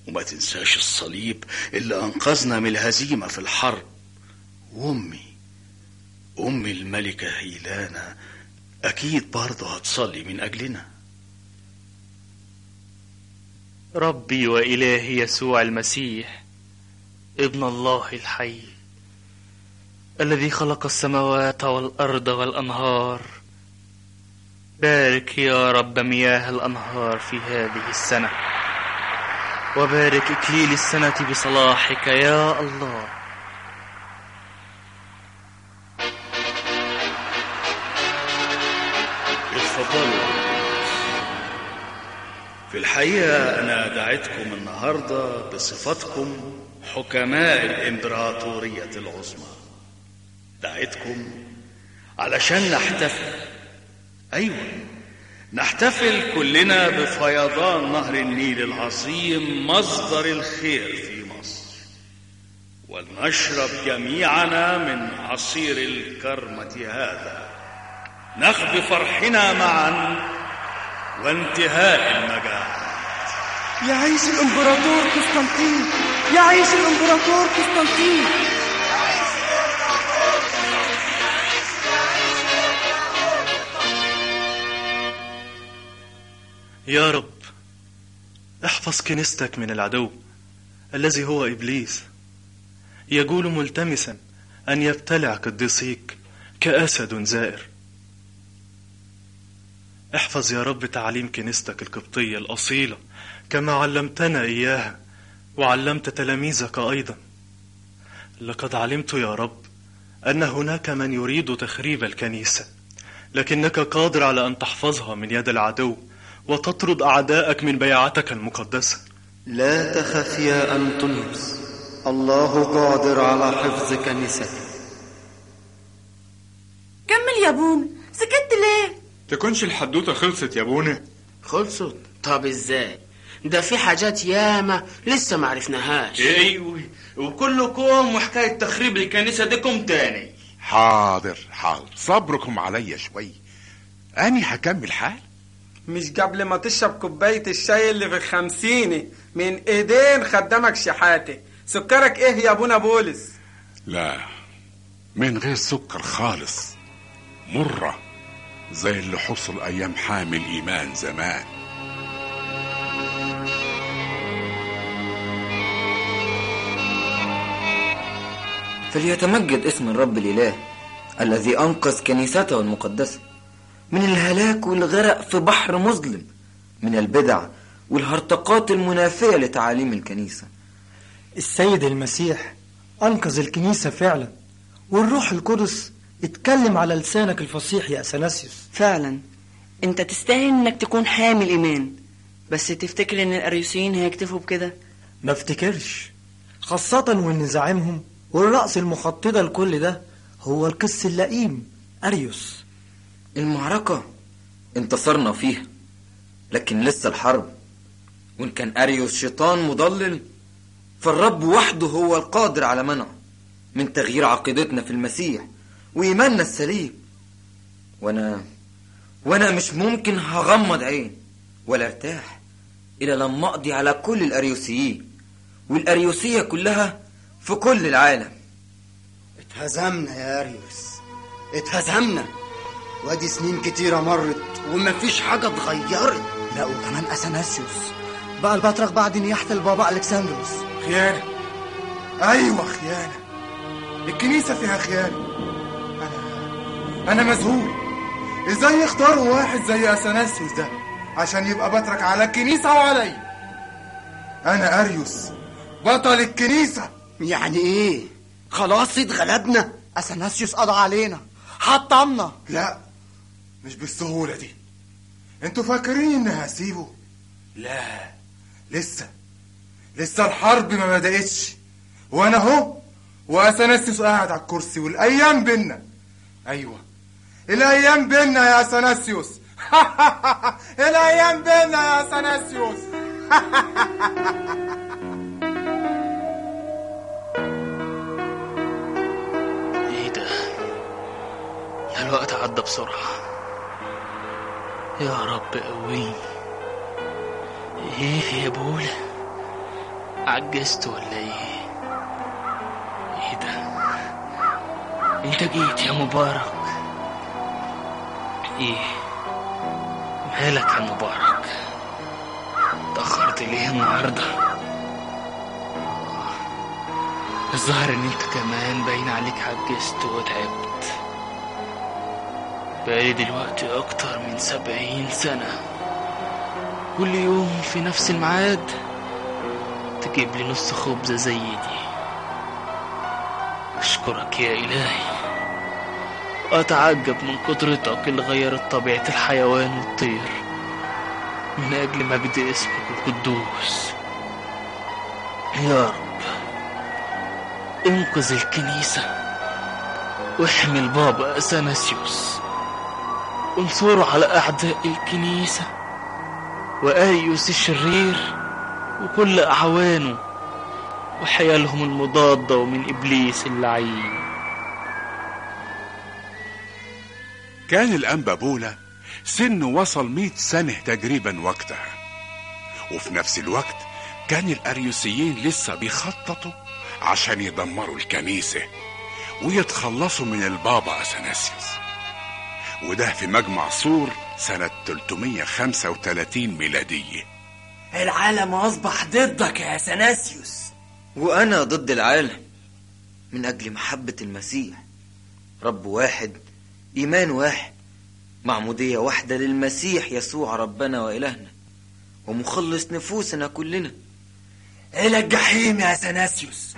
وما تنساش الصليب اللي أنقذنا من الهزيمة في الحرب. وأمي أمي الملكة هيلانا أكيد برضه هتصلي من أجلنا. ربي وإلهي يسوع المسيح ابن الله الحي الذي خلق السماوات والأرض والأنهار. بارك يا رب مياه الأنهار في هذه السنة. وبارك إكليل السنة بصلاحك يا الله. اتفضلوا. في الحقيقة أنا دعيتكم النهاردة بصفتكم حكماء الإمبراطورية العظمى. دعيتكم علشان نحتفل. أيوة. نحتفل كلنا بفيضان نهر النيل العظيم مصدر الخير في مصر. ولنشرب جميعنا من عصير الكرمة هذا. نخبي فرحنا معا وانتهاء المجاعة يعيش الإمبراطور قسطنطين يعيش الإمبراطور قسطنطين. يا رب احفظ كنيستك من العدو الذي هو إبليس. يقول ملتمسا أن يبتلع قديسيك كأسد زائر. احفظ يا رب تعليم كنيستك القبطية الأصيلة كما علمتنا إياها وعلمت تلاميذك أيضا. لقد علمت يا رب أن هناك من يريد تخريب الكنيسة لكنك قادر على أن تحفظها من يد العدو وتطرد أعداءك من بيعتك المقدسة لا تخف يا أنطونيوس. الله قادر على حفظ كنيسته كمل يا بونا سكت ليه؟ تكونش الحدوتة خلصت يا بونا خلصت. طب إزاي؟ ده في حاجات ياما لسه ما عرفناهاش. أيوه. وكلكم وحكاية تخريب الكنيسة ديكم تاني. حاضر حاضر. صبركم عليا شوي. أني هكمل حال؟ مش قبل ما تشرب كوباية الشاي اللي في الخمسيني. من إيدين خدامك شحاتة. سكرك إيه يا أبونا بولس؟ لا من غير سكر خالص. مرة زي اللي حصل أيام حامل إيمان زمان. فليتمجد اسم الرب الإله الذي أنقذ كنيسته المقدسة. من الهلاك والغرق في بحر مظلم من البدع والهرطقات المنافية لتعاليم الكنيسة. السيد المسيح أنقذ الكنيسة فعلا والروح القدس اتكلم على لسانك الفصيح يا أثناسيوس فعلا. أنت تستاهل إنك تكون حامل إيمان بس تفتكر إن الأريوسيين هيكتفوا بكده؟ ما افتكرش. خاصة وإن زعيمهم والرأس المخططة لكل ده هو القس اللئيم أريوس. المعركة. انتصرنا فيها لكن لسه الحرب. وإن كان أريوس شيطان مضلل فالرب وحده هو القادر على منعه من تغيير عقيدتنا في المسيح وإيماننا السليم. وأنا وأنا مش ممكن هغمض عين ولا ارتاح إلى لما أقضي على كل الأريوسيين والأريوسية كلها في كل العالم. اتهزمنا يا أريوس. اتهزمنا. وادي سنين كتيرة مرت ومفيش حاجة اتغيرت. لا وكمان أثناسيوس بقى البطرك بعد نياحة البابا ألكسندروس. خيانة. أيوة خيانة. الكنيسة فيها خيانة. أنا أنا مذهول. إزاي يختاروا واحد زي أثناسيوس ده عشان يبقى بطرك على الكنيسة وعلي؟ أنا أريوس بطل الكنيسة. يعني إيه؟ خلاص اتغلبنا. أثناسيوس قضى علينا حطمنا. لا. مش بالسهولة دي. أنتوا فاكرين اني هسيبه لا. لسه. لسه الحرب ما بدأتش. وأنا أهو واثناسيوس قاعد على الكرسي والأيام بينا. أيوه. الأيام بينا يا اثناسيوس (laughs) الأيام بينا يا اثناسيوس (laughs) إيه ده؟ الوقت عدى بسرعة. يا رب قويني إيه يا بولا عجزت ولا إيه؟ إيه ده؟ انت جيت يا مبارك. إيه؟ مالك يا مبارك؟ اتأخرت ليه النهارده؟ آه، الظاهر ان انت كمان باين عليك عجزت وتعبت. بقالي دلوقتي أكتر من سبعين سنة. كل يوم في نفس الميعاد تجيب لي نص خبزة زي دي أشكرك يا إلهي. وأتعجب من قدرتك اللي غيرت طبيعة الحيوان والطير من أجل مجد اسمك القدوس. يا رب أنقذ الكنيسة. واحمي البابا أثناسيوس وانصره على أعداء الكنيسة وآيوس الشرير وكل أعوانه وحيالهم المضادة ومن إبليس اللعين. كان الأنبا بولا سنه وصل مئة سنة تقريبا وقتها. وفي نفس الوقت كان الأريوسيين لسه بيخططوا عشان يدمروا الكنيسة ويتخلصوا من البابا أثناسيوس. وده في مجمع سور سنة 335 ميلادية. العالم أصبح ضدك يا أثناسيوس وأنا ضد العالم من أجل محبة المسيح. رب واحد إيمان واحد معمودية واحدة للمسيح يسوع ربنا وإلهنا ومخلص نفوسنا كلنا. إلى الجحيم يا اثناسيوس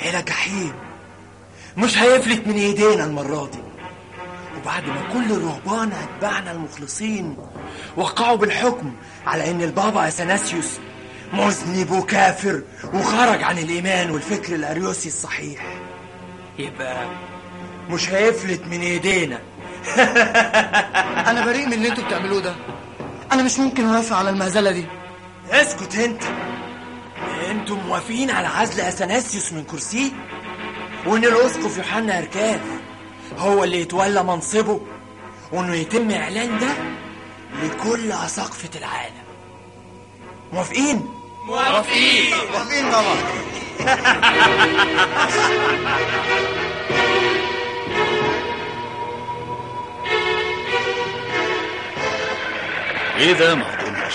إلى الجحيم. مش هيفلت من ايدينا المرة دي. وبعد ما كل الرهبان أتباعنا المخلصين وقعوا بالحكم على إن البابا أثناسيوس مذنب وكافر وخرج عن الإيمان والفكر الأريوسي الصحيح. يبقى مش هيفلت من إيدينا. (laughs) أنا بريء من اللي أنتوا بتعملوه ده. أنا مش ممكن اوافق على المهزله دي. اسكت أنت. أنتم موافقين على عزل اثناسيوس من كرسيه وإن الأسقف يوحنا هركاف هو اللي يتولى منصبه وإنه يتم إعلان ده لكل أساقفة العالم. موافقين؟ موافقين. موافقين طبعا. إيه ده يا مقدونيوس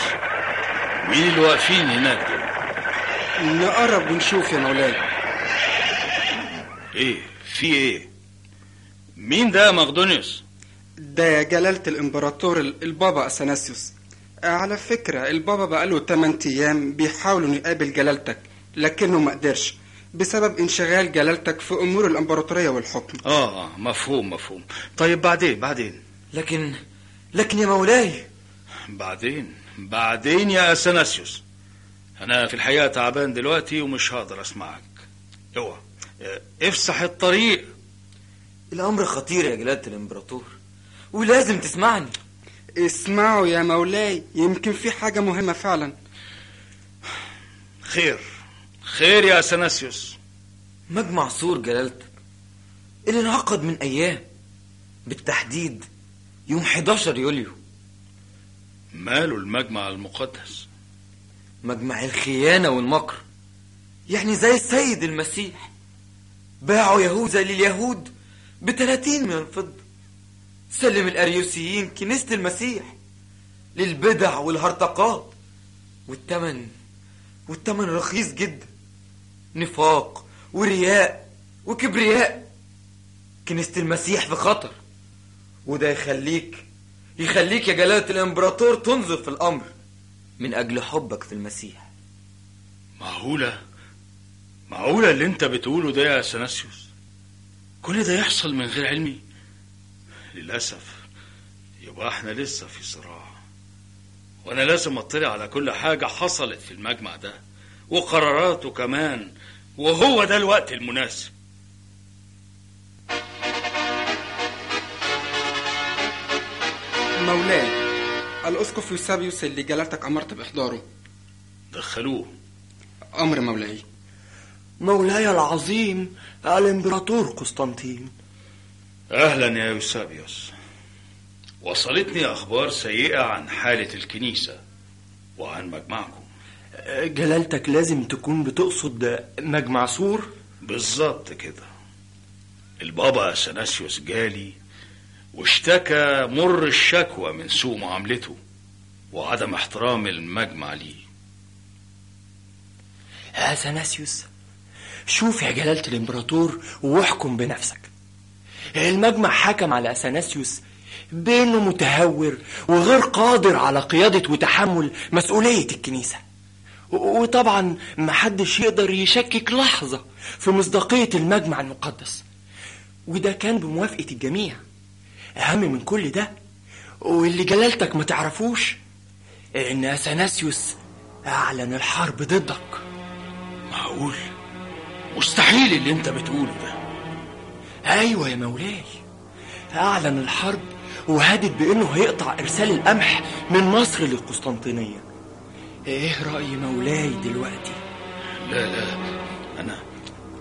مين اللي واقفين هناك؟ دول نقرب ونشوف يا مولاي إيه في إيه؟ مين ده يا مقدونيوس؟ ده جلالة الإمبراطور ال- البابا أثناسيوس على فكرة البابا بقاله 8 أيام بيحاول إنه يقابل جلالتك لكنه ما قدرش بسبب انشغال جلالتك في أمور الإمبراطورية والحكم. آه آه مفهوم مفهوم. طيب بعدين بعدين؟ لكن لكن يا مولاي. بعدين؟ بعدين يا اثناسيوس أنا في الحقيقة تعبان دلوقتي ومش هقدر أسمعك. اوعى. آه، افسح الطريق. الأمر خطير يا جلالة الإمبراطور ولازم تسمعني. اسمعوا يا مولاي يمكن في حاجة مهمة فعلا. خير خير يا اثناسيوس مجمع سور جلالتك اللي انعقد من أيام بالتحديد يوم 11 يوليو. ماله المجمع المقدس؟ مجمع الخيانة والمكر يعني زي السيد المسيح. باعوا يهوذا لليهود بتلاتين من الفضة سلم الأريوسيين كنيسة المسيح للبدع والهرطقات والتمن والتمن رخيص جدا. نفاق ورياء وكبرياء. كنيسة المسيح في خطر وده يخليك يخليك يا جلالة الإمبراطور تنظر في الأمر من أجل حبك في المسيح. معقولة؟ معقولة اللي أنت بتقوله ده يا اثناسيوس كل ده يحصل من غير علمي؟ للأسف. يبقى إحنا لسه في صراع. وأنا لازم أطلع على كل حاجة حصلت في المجمع ده وقراراته كمان وهو ده الوقت المناسب. مولاي الأسقف يوسابيوس اللي جلالتك أمرت بإحضاره. دخلوه. أمر مولاي. مولاي العظيم الامبراطور قسطنطين. أهلا يا يوسابيوس. وصلتني أخبار سيئة عن حالة الكنيسة وعن مجمعكم. جلالتك لازم تكون بتقصد مجمع سور؟ بالظبط كده. البابا اثناسيوس جالي واشتكى مر الشكوى من سوء معاملته وعدم احترام المجمع ليه اثناسيوس شوف يا جلالة الإمبراطور واحكم بنفسك. المجمع حكم على أثناسيوس بأنه متهور وغير قادر على قيادة وتحمل مسؤولية الكنيسة. وطبعا محدش يقدر يشكك لحظة في مصداقية المجمع المقدس. وده كان بموافقة الجميع. أهم من كل ده واللي جلالتك ما تعرفوش إن أثناسيوس أعلن الحرب ضدك. معقول؟ مستحيل اللي انت بتقوله ده. أيوة يا مولاي أعلن الحرب وهدد بأنه هيقطع إرسال القمح من مصر للقسطنطينية. إيه رأي مولاي دلوقتي؟ لا لا أنا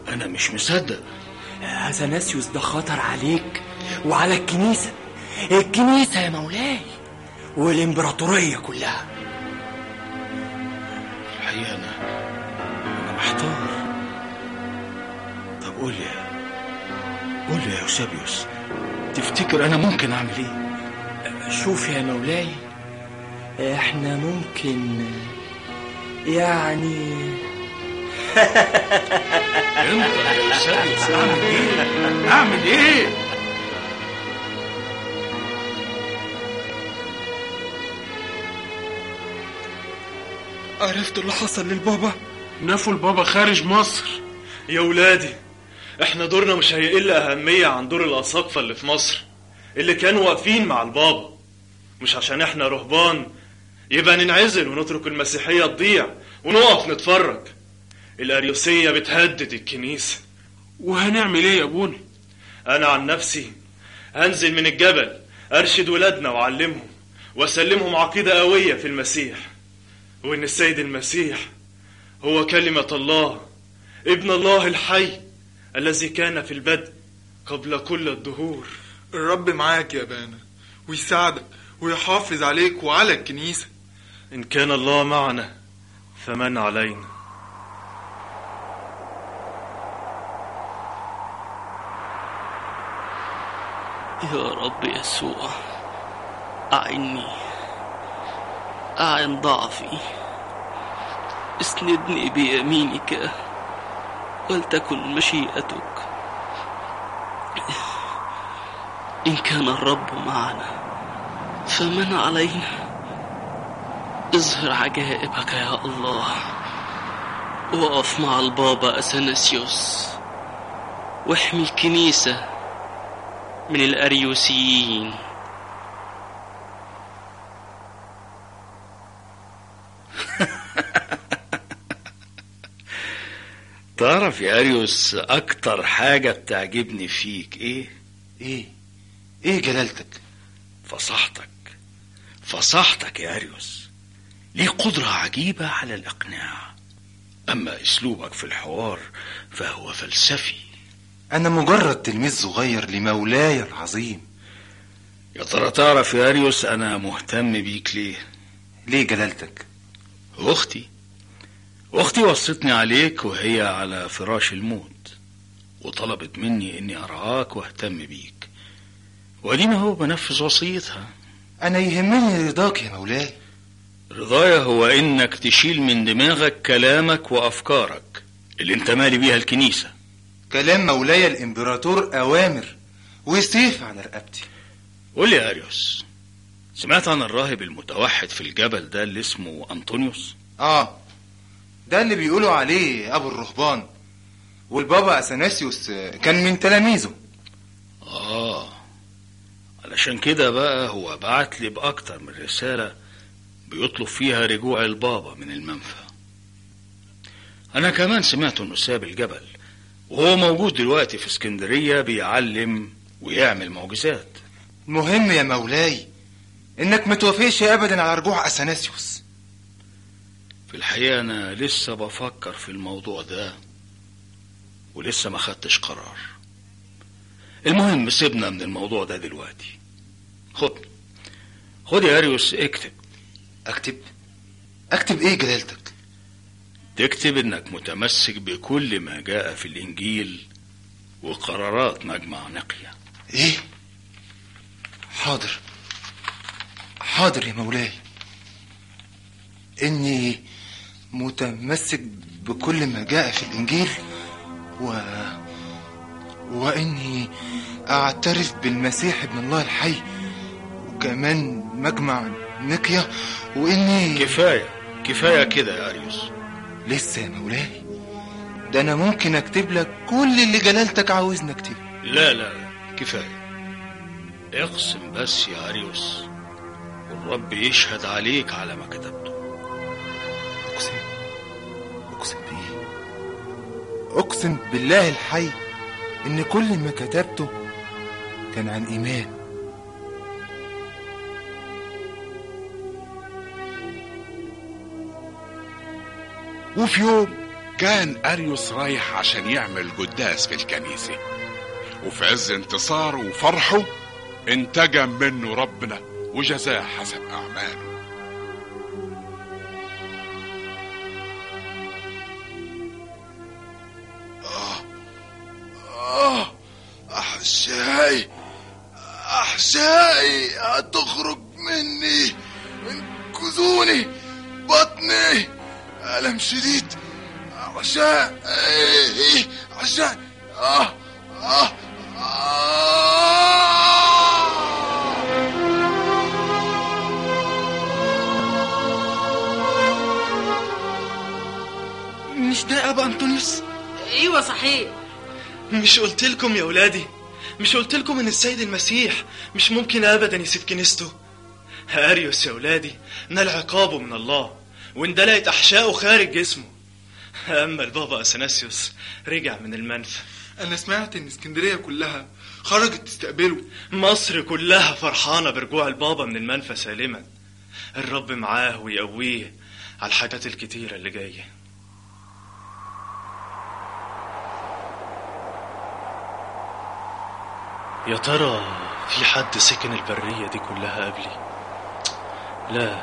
أنا مش مصدق. أثناسيوس ده خطر عليك وعلى الكنيسة. الكنيسة يا مولاي والإمبراطورية كلها. قول لي قول لي يا يوسابيوس تفتكر أنا ممكن أعمل إيه؟ شوف يا مولاي إحنا ممكن يعني (laughs) أنت يا سايس أعمل إيه؟ أعمل إيه؟ عرفت اللي حصل للبابا؟ نفوا البابا خارج مصر. يا ولادي إحنا دورنا مش هيقل أهمية عن دور الأساقفة اللي في مصر اللي كانوا واقفين مع البابا. مش عشان إحنا رهبان. يبقى ننعزل ونترك المسيحية تضيع ونقف نتفرج. الأريوسية بتهدد الكنيسة. وهنعمل إيه يا ابونا أنا عن نفسي هنزل من الجبل أرشد ولادنا وأعلمهم وأسلمهم عقيدة قوية في المسيح. وإن السيد المسيح هو كلمة الله ابن الله الحي. الذي كان في البدء قبل كل الدهور. الرب معاك يا بانا ويساعدك ويحافظ عليك وعلى الكنيسة. إن كان الله معنا فمن علينا. يا رب يسوع أعني أعن ضعفي. اسندني بيمينك. ولتكن مشيئتك. إن كان الرب معنا فمن علينا؟ اظهر عجائبك يا الله وقف مع البابا أثناسيوس واحمي الكنيسة من الأريوسيين. (laughs) تعرف يا أريوس أكتر حاجة بتعجبني فيك إيه؟ إيه؟ إيه جلالتك؟ فصاحتك فصاحتك يا أريوس ليه قدرة عجيبة على الإقناع أما أسلوبك في الحوار فهو فلسفي أنا مجرد تلميذ صغير لمولاي العظيم يا ترى تعرف يا أريوس أنا مهتم بيك ليه؟ ليه جلالتك؟ أختي أختي وصتني عليك وهي على فراش الموت وطلبت مني إني أرعاك واهتم بيك. وأدينا هو بنفذ وصيتها. أنا يهمني رضاك يا مولاي. رضايا هو إنك تشيل من دماغك كلامك وأفكارك اللي أنت مالي بيها الكنيسة. كلام مولاي الإمبراطور أوامر وسيف على رقبتي. قول لي يا أريوس سمعت عن الراهب المتوحد في الجبل ده اللي اسمه أنطونيوس؟ آه ده اللي بيقولوا عليه أبو الرهبان. والبابا أثناسيوس كان من تلاميذه. آه علشان كده بقى هو بعت لي بأكتر من رسالة بيطلب فيها رجوع البابا من المنفى. أنا كمان سمعت إنه ساب الجبل وهو موجود دلوقتي في اسكندرية بيعلم ويعمل معجزات. المهم يا مولاي إنك متوافقش أبدا على رجوع أثناسيوس في الحقيقة أنا لسه بفكر في الموضوع ده ولسه ما خدتش قرار. المهم سيبنا من الموضوع ده دلوقتي. خد خد يا أريوس اكتب. أكتب؟ أكتب إيه جلالتك؟ تكتب إنك متمسك بكل ما جاء في الإنجيل وقرارات مجمع نقية إيه؟ حاضر. حاضر يا مولاي. إني متمسك بكل ما جاء في الإنجيل و... وإني أعترف بالمسيح ابن الله الحي وكمان مجمع نقية وإني كفاية كفاية كده يا أريوس. لسه يا مولاي ده أنا ممكن أكتب لك كل اللي جلالتك عاوزني أكتبه. لا لا كفاية. اقسم بس يا أريوس والرب يشهد عليك على ما كتبته أقسم أقسم بإيه أقسم بالله الحي إن كل ما كتبته كان عن إيمان. وفي يوم كان أريوس رايح عشان يعمل قداس في الكنيسة وفي عز انتصاره وفرحه انتجم منه ربنا وجزاه حسب أعماله. أحشائي أحشائي هتخرج مني انقذوني بطني ألم شديد عشاء عشاء آه آه مش ده ابا أنطونيوس؟ إيوه صحيح. مش قلت لكم يا ولادي مش قلت لكم إن السيد المسيح مش ممكن ابدا يسيب كنيسته؟ اريوس يا ولادي نال عقابه من الله واندلقت احشائه خارج جسمه. أما البابا أثناسيوس رجع من المنفى أنا سمعت إن اسكندرية كلها خرجت تستقبله. مصر كلها فرحانة برجوع البابا من المنفى سالما. الرب معاه ويقويه على الحاجات الكتيرة اللي جاية. يا ترى في حد سكن البرية دي كلها قبلي؟ لا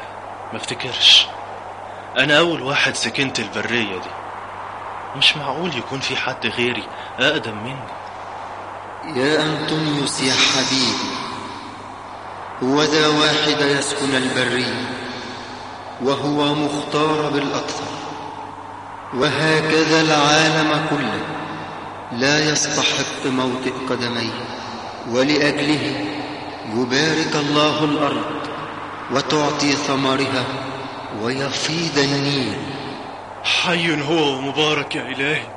ما افتكرش. أنا أول واحد سكنت البرية دي. مش معقول يكون في حد غيري أقدم مني. يا أنطونيوس يا حبيبي هو ذا واحد يسكن البرية وهو مختار بالأكثر. وهكذا العالم كله لا يستحق موطئ قدميه. ولأجله يبارك الله الأرض وتعطي ثمرها ويفيض النيل. حي هو ومبارك يا إلهي.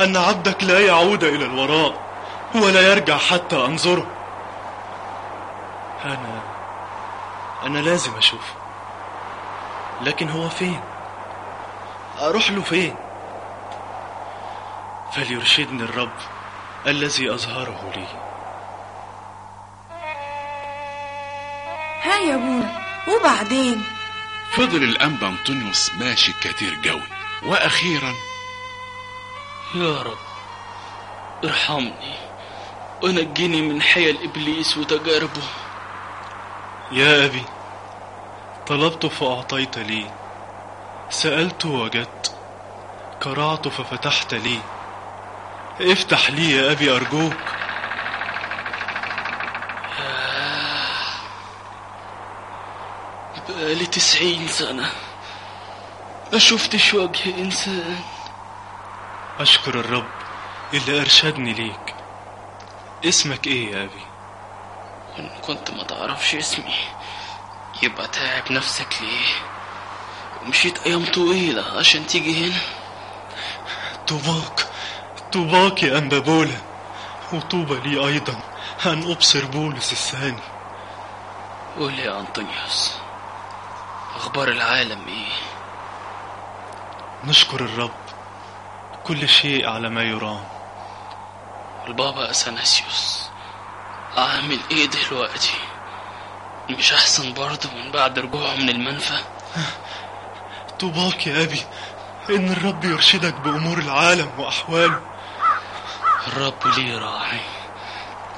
أن عبدك لا يعود إلى الوراء ولا يرجع حتى أنظره. أنا أنا لازم أشوفه لكن هو فين؟ أروح له فين؟ فليرشدني الرب الذي أظهره لي. ها يا ابونا وبعدين؟ فضل الأنبا أنطونيوس ماشي كتير قوي. وأخيرا يا رب ارحمني. ونجني من حيل إبليس وتجاربه. يا أبي طلبت فأعطيت لي. سألت وجدت قرعت ففتحت لي. افتح لي يا أبي أرجوك. بقالي تسعين سنة. ما شفتش وجه إنسان. أشكر الرب اللي أرشدني ليك. اسمك إيه يا أبي؟ وإن كنت ما تعرفش اسمي يبقى تعب نفسك ليه؟ ومشيت أيام طويلة عشان تيجي هنا. طوباك طوباك يا أنبا بولا. وطوبى لي أيضا أن أبصر بولس الثاني. قول يا أنطونيوس. أخبار العالم إيه؟ نشكر الرب كل شيء على ما يرام. البابا أثناسيوس أعمل إيه دلوقتي؟ مش أحسن برضه من بعد رجوعه من المنفى؟ طوباك يا أبي إن الرب يرشدك بأمور العالم وأحواله. الرب لي راعي؟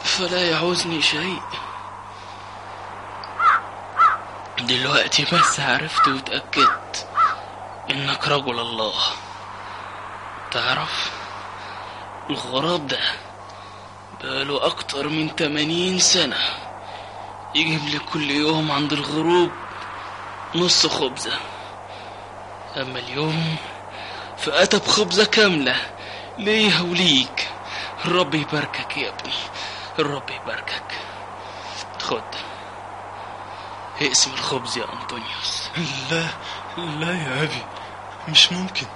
فلا يعوزني شيء. دلوقتي بس عرفت وتأكدت إنك رجل الله. تعرف؟ الغراب ده بقاله أكتر من تمانين سنة يجيب لي كل يوم عند الغروب نص خبزة. أما اليوم فأتى بخبزة كاملة ليها وليك. الرب يباركك يا ابني. الرب يباركك. خد اقسم الخبز يا أنطونيوس. لا لا يا أبي مش ممكن.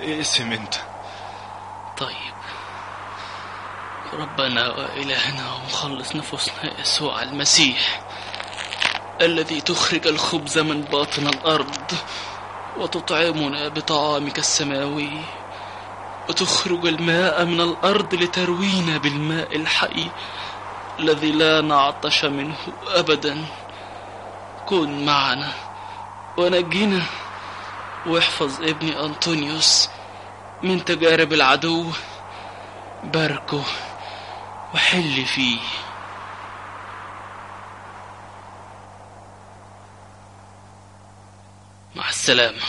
اقسم أنت. طيب. ربنا وإلهنا ومخلص نفوسنا يسوع المسيح الذي تخرج الخبز من باطن الأرض وتطعمنا بطعامك السماوي وتخرج الماء من الأرض لتروينا بالماء الحي الذي لا نعطش منه أبدا. كن معنا. ونجنا واحفظ ابني أنطونيوس من تجارب العدو. باركه وحل فيه. مع السلامة.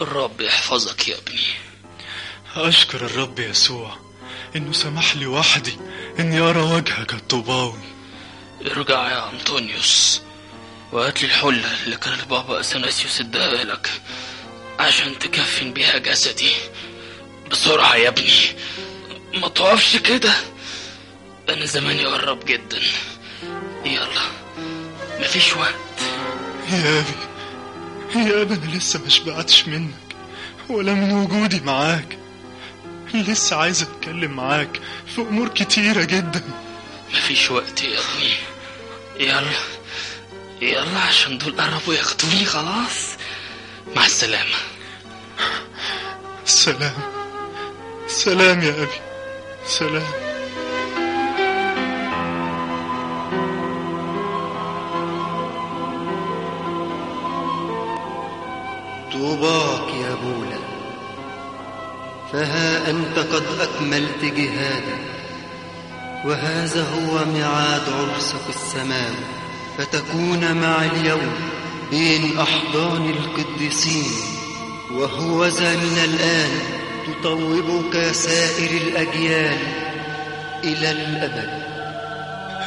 الرب يحفظك يا ابني. أشكر الرب يسوع. إنه سمح لي وحدي إني أرى وجهك الطوباوي ارجع يا أنطونيوس. وهات لي الحلة اللي كان البابا أثناسيوس اداها لك عشان تكفن بيها جسدي بسرعة يا ابني. ما تقفش كده. أنا زماني قرب جدا. يلا. مفيش وقت. يا أبي. يا أبي أنا لسه ما شبعتش منك. ولا من وجودي معاك. لسه عايز أتكلم معاك في أمور كتيرة جدا. مفيش وقت يا ابني. يلا. يلا عشان دول قربوا ياخدوني خلاص. مع السلامة. سلام. سلام يا أبي. سلام. طوباك يا بولا فها أنت قد أكملت جهادك وهذا هو ميعاد عرسك السماوي. فتكون معي اليوم بين أحضان القديسين وهو ذا من الآن تطوبك سائر الأجيال إلى الأبد.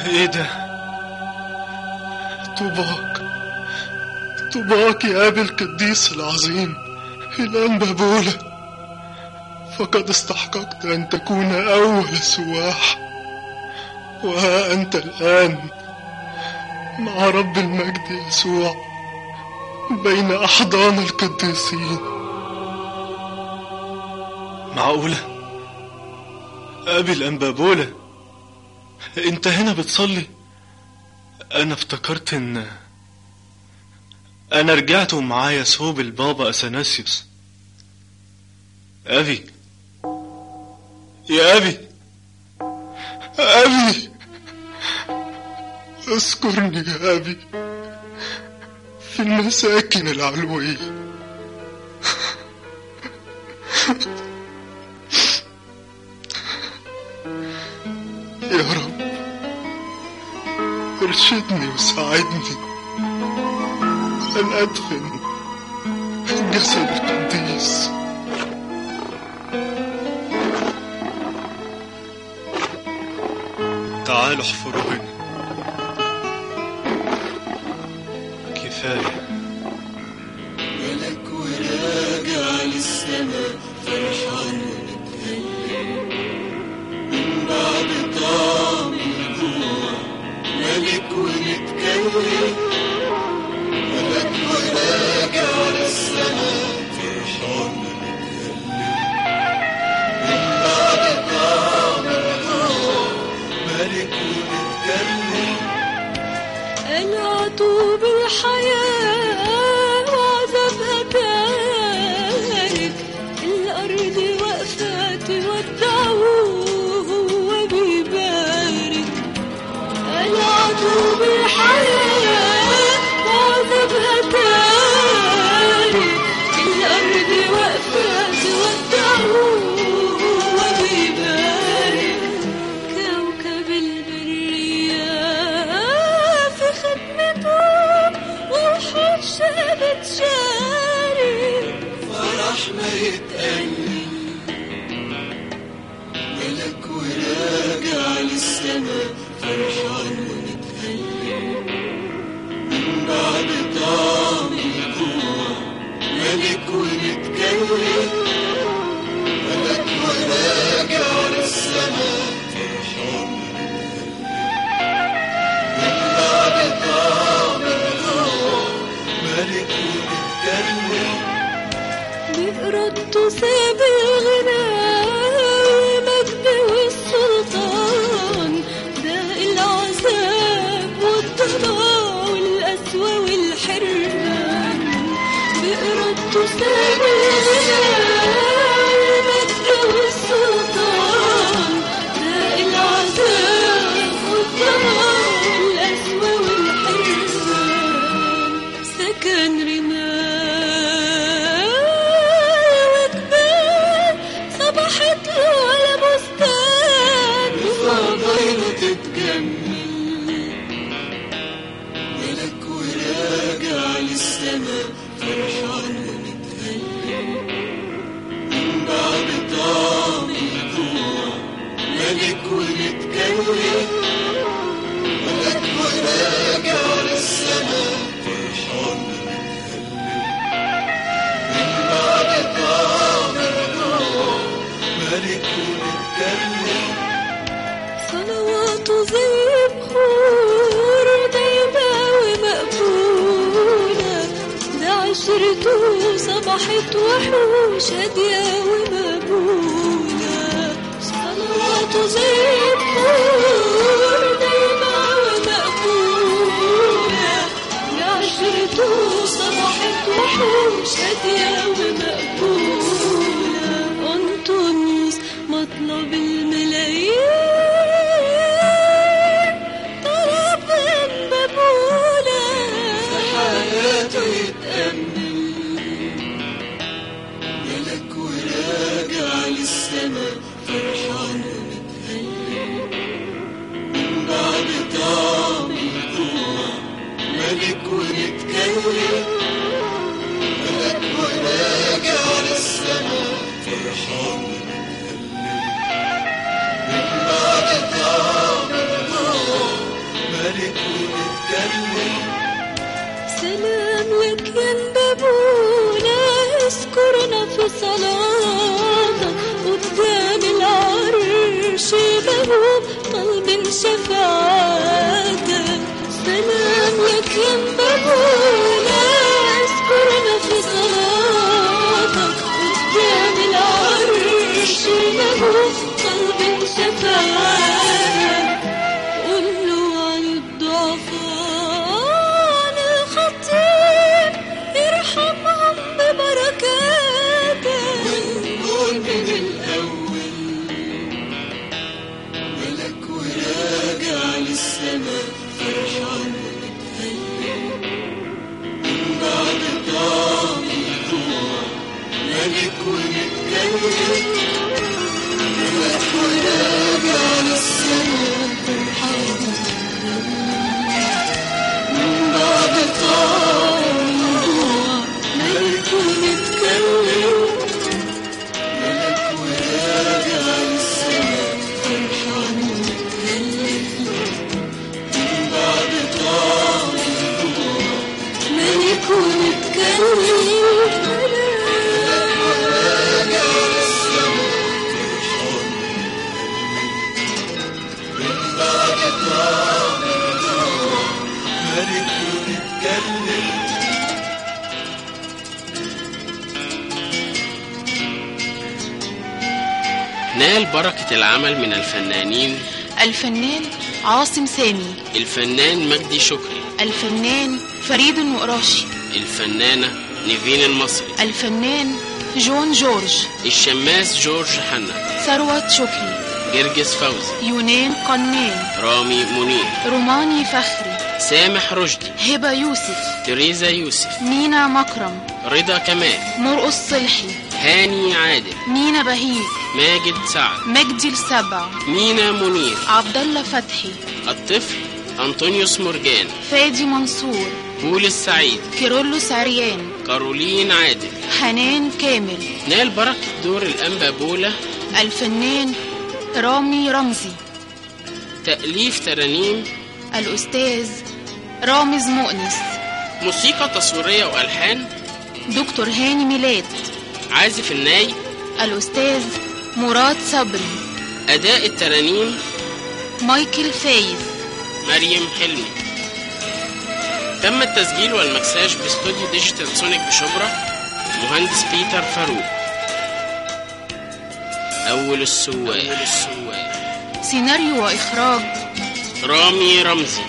إيه ده؟ طوباك طوباك يا أبي القديس العظيم الأنبا بولا فقد استحققت أن تكون أول سواح وها أنت الآن مع رب المجد يسوع بين أحضان القديسين. معقولة أبي الأنبابولة أنت هنا بتصلي؟ أنا افتكرت إن أنا رجعت ومعايا ثوب البابا أثناسيوس أبي يا أبي أبي! اذكرني يا أبي في المساكن العلوية. يا رب أرشدني وساعدني أن أدفن جسد القديس. تعالوا احفروا Amen. صبحت وحوش هادية ومقبولة صلوات زي بخور دايبة ومقبولة. ده عشرته صبحت وحوش هادية ومقبولة الفنان عاصم سامي. الفنان مجدي شكري. الفنان فريد النقراشي. الفنانة نيفين المصري. الفنان جون جورج. الشماس جورج حنا. ثروت شكري. جرجس فوزي. يونان قنان. رامي منير. روماني فخري. سامح رشدي. هبة يوسف. تريزا يوسف. مينا مكرم. رضا كمال. مرقص صلحي هاني عادل. مينا بهيج ماجد سعد. مجدي السبع. مينا منير. عبد الله فتحي. الطفل أنطونيوس مرجان فادي منصور. بولس سعيد كيرلس عريان كارولين عادل. حنان كامل. نال بركة دور الأنبا بولا الفنان رامي رمزي. تأليف ترانيم. الأستاذ رامز مؤنس. موسيقى تصويرية وألحان. دكتور هاني ميلاد. عازف الناي. الأستاذ مراد صبري. أداء الترانيم؟ مايكل فايز. مريم حلمي. تم التسجيل والمكساج باستوديو ديجيتال سونيك بشبرا مهندس بيتر فاروق. أول السواح. سيناريو وإخراج. رامي رمزي.